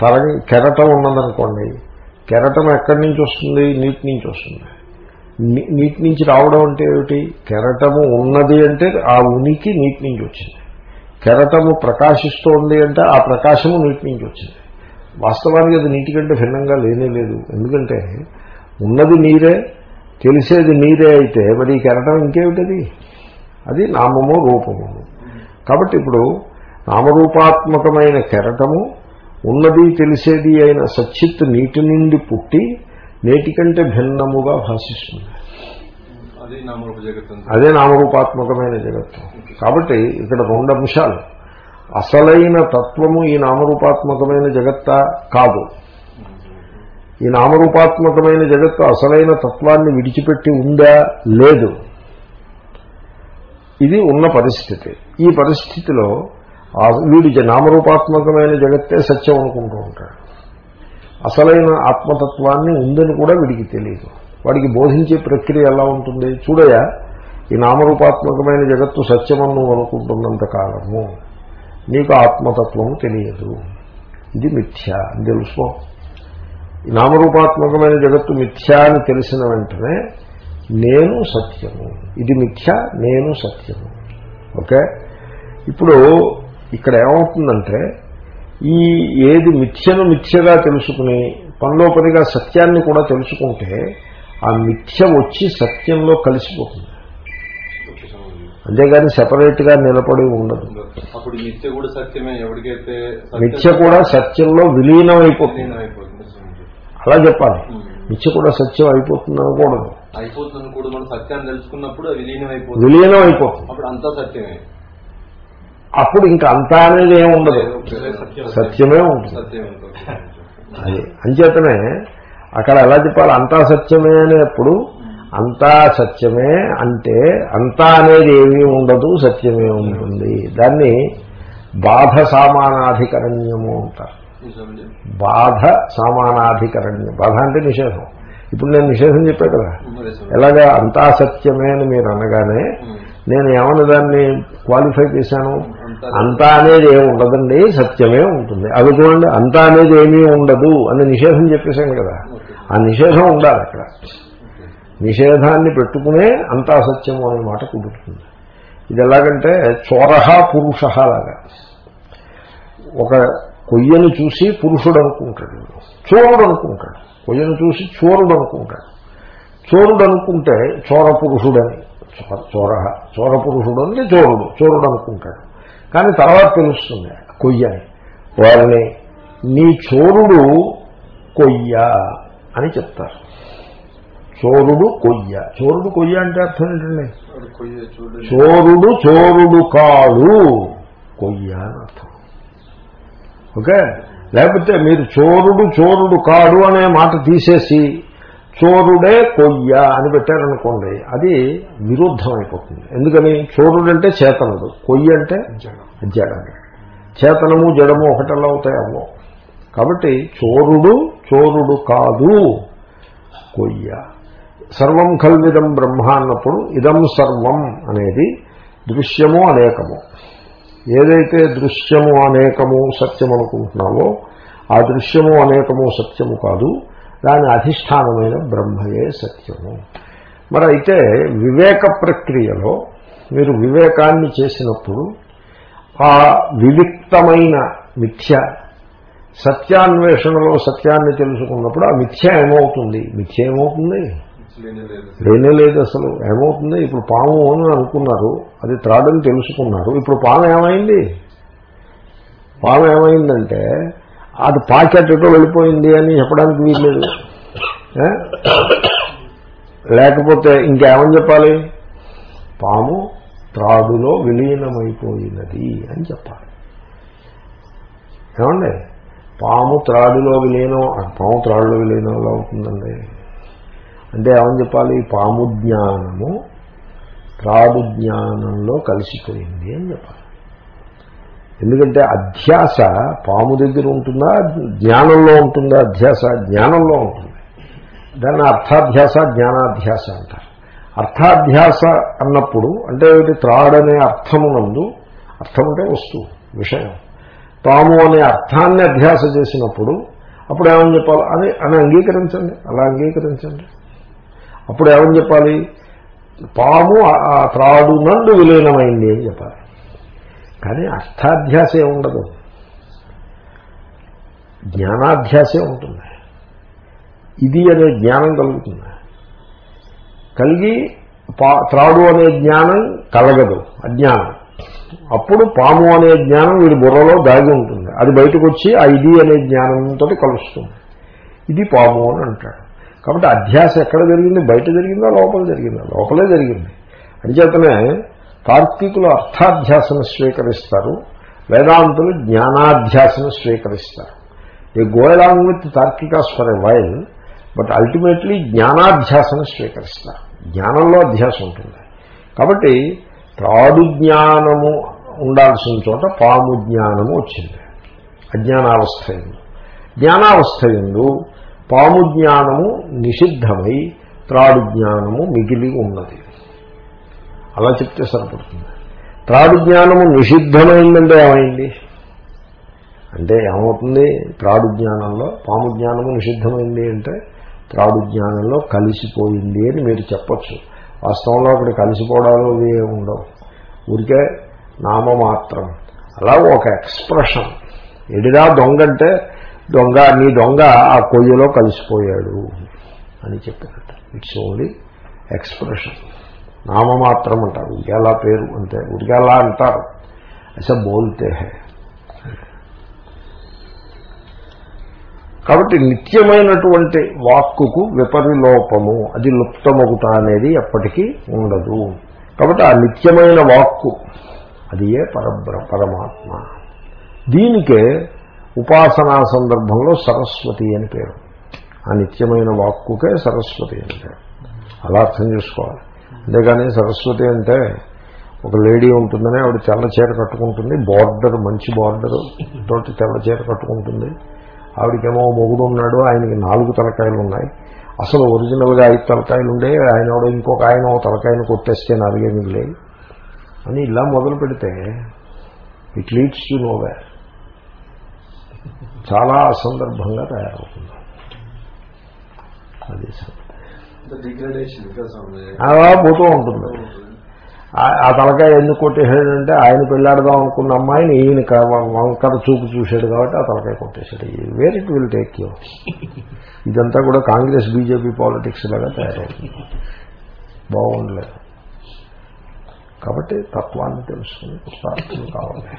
తరంగ కెరటం ఉన్నదనుకోండి కెరటం ఎక్కడి నుంచి వస్తుంది? నీటి నుంచి వస్తుంది. నీటి నుంచి రావడం అంటే ఏమిటి? కెరటము ఉన్నది అంటే ఆ ఉనికి నీటి నుంచి వచ్చింది. కెరటము ప్రకాశిస్తోంది అంటే ఆ ప్రకాశము నీటి నుంచి వచ్చింది. వాస్తవానికి అది నీటి కంటే భిన్నంగా లేనే లేదు. ఎందుకంటే ఉన్నది నీరే తెలిసేది నీరే అయితే మరి ఈ కెరటం ఇంకేమిటది? అది నామము రూపము. కాబట్టి ఇప్పుడు నామరూపాత్మకమైన కెరటము ఉన్నది తెలిసేది అయిన సచ్చిత్ నీటి నుండి పుట్టి నేటి కంటే భిన్నముగా భాషిస్తుంది. అది నామరూపాత్మకమైన జగత్తు. కాబట్టి ఇక్కడ రెండు అంశాలు. అసలైన తత్వము ఈ నామరూపాత్మకమైన జగత్త కాదు. ఈ నామరూపాత్మకమైన జగత్తు అసలైన తత్వాన్ని విడిచిపెట్టి ఉందా? లేదు. ఇది ఉన్న పరిస్థితి. ఈ పరిస్థితిలో వీడి నామరూపాత్మకమైన జగత్తే సత్యం అనుకుంటూ ఉంటాడు. అసలైన ఆత్మతత్వాన్ని ఉందని కూడా వీడికి తెలియదు. వాడికి బోధించే ప్రక్రియ ఎలా ఉంటుంది? చూడయా ఈ నామరూపాత్మకమైన జగత్తు సత్యమని నువ్వు అనుకుంటున్నంత కాలము. నీకు ఆత్మతత్వము తెలియదు. ఇది మిథ్య అని తెలుసుకో. నామరూపాత్మకమైన జగత్తు మిథ్య అని తెలిసిన వెంటనే నేను సత్యము. ఇది మిథ్య నేను సత్యము. ఓకే? ఇప్పుడు ఇక్కడ ఏమవుతుందంటే ఈ ఏది మిథ్యను మిథ్యగా తెలుసుకుని పనిలో పనిగా సత్యాన్ని కూడా తెలుసుకుంటే ఆ మిథ్య వచ్చి సత్యంలో కలిసిపోతుంది. అంతేగాని సెపరేట్గా నిలబడి ఉండదు. అప్పుడు నిత్య కూడా సత్యమే ఎవరికైతే మిథ్య కూడా సత్యంలో విలీనం అయిపోతుంది అలా చెప్పాలి. మిథ్య కూడా సత్యం అయిపోతుంది అనకూడదు. అయిపోతుంది కూడా మనం సత్యాన్ని తెలుసుకున్నప్పుడు విలీనం అయిపోతుంది విలీనం అయిపోతుంది అప్పుడు అంతా సత్యమే. అప్పుడు ఇంకా అంతా అనేది ఏమి ఉండదు. సత్యమే ఉంటుంది. అది అంచేతనే అక్కడ ఎలా చెప్పాలి? అంతా సత్యమే అనేప్పుడు అంతా సత్యమే అంటే అంతా అనేది ఏమీ ఉండదు సత్యమే ఉంటుంది. దాన్ని బాధ సామానాధికరణ్యము అంటారు. బాధ సామానాధికరణ్యం బాధ అంటే నిషేధం. ఇప్పుడు నేను నిషేధం చెప్పా కదా. ఎలాగా? అంతా సత్యమే అని మీరు అనగానే. నేను ఏమన్నా దాన్ని క్వాలిఫై చేశాను? అంతా అనేది ఏమి ఉండదండి సత్యమే ఉంటుంది. అది చూడండి అంతా అనేది ఏమీ ఉండదు అని నిషేధం చెప్పేశాను కదా. ఆ నిషేధం ఉండాలి అక్కడ. నిషేధాన్ని పెట్టుకునే అంతా సత్యము అనే మాట కుదురుతుంది. ఇది ఎలాగంటే చోరహ పురుష లాగా. ఒక కొయ్యను చూసి పురుషుడు అనుకుంటాడు చోరుడు అనుకుంటాడు కొయ్యను చూసి చోరుడు అనుకుంటాడు చోరుడు అనుకుంటే చోర పురుషుడని. చోర చోర పురుషుడు అంటే చోరుడు. చోరుడు అనుకుంటాడు కానీ తర్వాత తెలుస్తుంది. కొయ్యని వారిని నీ చోరుడు కొయ్య అని చెప్తారు. చోరుడు కొయ్య. చోరుడు కొయ్య అంటే అర్థం ఏంటండి? కొయ్య చోరుడు చోరుడు కాడు. కొయ్య అని అర్థం. ఓకే? లేకపోతే మీరు చోరుడు చోరుడు కాడు అనే మాట తీసేసి చోరుడే కొయ్య అని పెట్టారనుకోండి అది విరుద్ధం అయిపోతుంది ఎందుకని? చోరుడు అంటే చేతనుడు కొయ్య అంటే జడము. చేతనము జడము ఒకటల్లా అవుతాయి అవ్వో. కాబట్టి చోరుడు చోరుడు కాదు కొయ్య. సర్వం కల్విదం బ్రహ్మ అన్నప్పుడు ఇదం సర్వం అనేది దృశ్యము అనేకము. ఏదైతే దృశ్యము అనేకము సత్యం అనుకుంటున్నామో ఆ దృశ్యము అనేకము సత్యము కాదు దాని అధిష్టానమైన బ్రహ్మయే సత్యము. మరి అయితే వివేక ప్రక్రియలో మీరు వివేకాన్ని చేసినప్పుడు ఆ వివిక్తమైన మిథ్య సత్యాన్వేషణలో సత్యాన్ని తెలుసుకున్నప్పుడు ఆ మిథ్య ఏమవుతుంది? మిథ్య ఏమవుతుంది? లేనే లేదు అసలు. ఏమవుతుంది? ఇప్పుడు పాము అని అనుకున్నారు. అది త్రాడని తెలుసుకున్నారు. ఇప్పుడు పాము ఏమైంది? పాము ఏమైందంటే అది పాకెట్టో వెళ్ళిపోయింది అని చెప్పడానికి వీల్లేదు. లేకపోతే ఇంకేమని చెప్పాలి? పాము త్రాడులో విలీనమైపోయినది అని చెప్పాలి. ఏమండి? పాము త్రాడులో విలీనం పాము త్రాడులో విలీనం ఎలా అవుతుందండి? అంటే ఏమని చెప్పాలి? పాము జ్ఞానము త్రాడు జ్ఞానంలో కలిసిపోయింది అని చెప్పాలి. ఎందుకంటే అధ్యాస పాము దగ్గర ఉంటుందా? జ్ఞానంలో ఉంటుందా అధ్యాస? జ్ఞానంలో ఉంటుంది. దాన్ని అర్థాధ్యాస జ్ఞానాధ్యాస అంటారు. అర్థాధ్యాస అన్నప్పుడు అంటే ఏమిటి? త్రాడనే అర్థమునందు అర్థం అంటే వస్తువు విషయం. తాము అనే అర్థాన్ని అధ్యాస చేసినప్పుడు అప్పుడు ఏమని చెప్పాలి? అని అని అంగీకరించండి. అలా అంగీకరించండి. అప్పుడు ఏమని చెప్పాలి? పాము ఆ- త్రాడు నందు విలీనమైంది అని చెప్పాలి. కానీ అర్థాధ్యాసే ఉండదు. జ్ఞానాధ్యాసే ఉంటుంది. ఇది అనే జ్ఞానం కలుగుతుంది. కలిగి పా త్రాడు అనే జ్ఞానం కలగదు అజ్ఞానం. అప్పుడు పాము అనే జ్ఞానం వీడి బుర్రలో దాగి ఉంటుంది. అది బయటకు వచ్చి ఆ ఇది అనే జ్ఞానంతో కలుస్తుంది. ఇది పాము అని అంటాడు. కాబట్టి అధ్యాస ఎక్కడ జరిగింది? బయట జరిగిందా? లోపల జరిగిందా? లోపలే జరిగింది. అంచేతనే తార్కికులు అర్థాధ్యాసను స్వీకరిస్తారు వేదాంతులు జ్ఞానాధ్యాసను స్వీకరిస్తారు. ఈ go along with తార్కికాస్ for a while but ultimately జ్ఞానాధ్యాసను స్వీకరిస్తారు. జ్ఞానంలో అధ్యాసం ఉంటుంది. కాబట్టి త్రాడు జ్ఞానము ఉండాల్సిన చోట పాము జ్ఞానము వచ్చింది. అజ్ఞానావస్థ ఎందు. జ్ఞానావస్థ ఎందు పాము జ్ఞానము నిషిద్ధమై త్రాడు జ్ఞానము మిగిలి ఉన్నది. అలా చెప్తే సరిపడుతుంది. త్రాడు జ్ఞానము నిషిద్ధమైందంటే ఏమైంది? అంటే ఏమవుతుంది? త్రాడు జ్ఞానంలో పాము జ్ఞానము నిషిద్ధమైంది అంటే త్రాడు జ్ఞానంలో కలిసిపోయింది అని మీరు చెప్పచ్చు. వాస్తవంలో అక్కడ కలిసిపోవడాలు ఏమి ఉండవు. ఊరికే నామమాత్రం. అలా ఒక ఎక్స్ప్రెషన్. ఎడిరా దొంగ అంటే దొంగ నీ దొంగ ఆ కొయ్యలో కలిసిపోయాడు అని చెప్పినట్టు. ఇట్స్ ఓన్లీ ఎక్స్ప్రెషన్ నామమాత్రం అంటారు. ఉరికేలా పేరు అంతే. ఉరికేలా అంటారు. అసలు బోల్తే హే. కాబట్టి నిత్యమైనటువంటి వాక్కుకు విపరిలోపము అది లుప్తమగుట అనేది ఎప్పటికీ ఉండదు. కాబట్టి ఆ నిత్యమైన వాక్కు అది ఏ పరబ్ర పరమాత్మ. దీనికే ఉపాసనా సందర్భంలో సరస్వతి అని పేరు. ఆ నిత్యమైన వాక్కుకే సరస్వతి అని పేరు. అలా అర్థం చేసుకోవాలి. అంతేగాని సరస్వతి అంటే ఒక లేడీ ఉంటుందని ఆవిడ తెల్ల చీర కట్టుకుంటుంది బార్డర్ మంచి బార్డర్ తోటి తెల్ల చీర కట్టుకుంటుంది. ఆవిడకేమో మొగుడు ఉన్నాడు ఆయనకి నాలుగు తలకాయలు ఉన్నాయి. అసలు ఒరిజినల్గా ఐదు తలకాయలు ఉండే ఆయన ఇంకొక ఆయన ఓ తలకాయను కొట్టేస్తే నాలుగే మిగిలాయి అని ఇలా మొదలు పెడితే ఇట్ లీడ్స్ టు నోవే చాలా అసందర్భంగా తయారవుతుంది. అది సంగతి. అలా పోతూ ఉంటుంది. ఆ- తలకాయ ఎందుకు కొట్టేసాడంటే ఆయన పెళ్ళాడదాం అనుకున్న అమ్మాయిని ఈయన వంకర చూపు చూశాడు కాబట్టి ఆ తలకాయ కొట్టేశాడు. Where it will take you. ఇదంతా కూడా కాంగ్రెస్ బీజేపీ పాలిటిక్స్ లాగా తయారైంది బాగుండలేదు. కాబట్టి తత్వాన్ని తెలుసుకుని పుస్తకం కావాలి.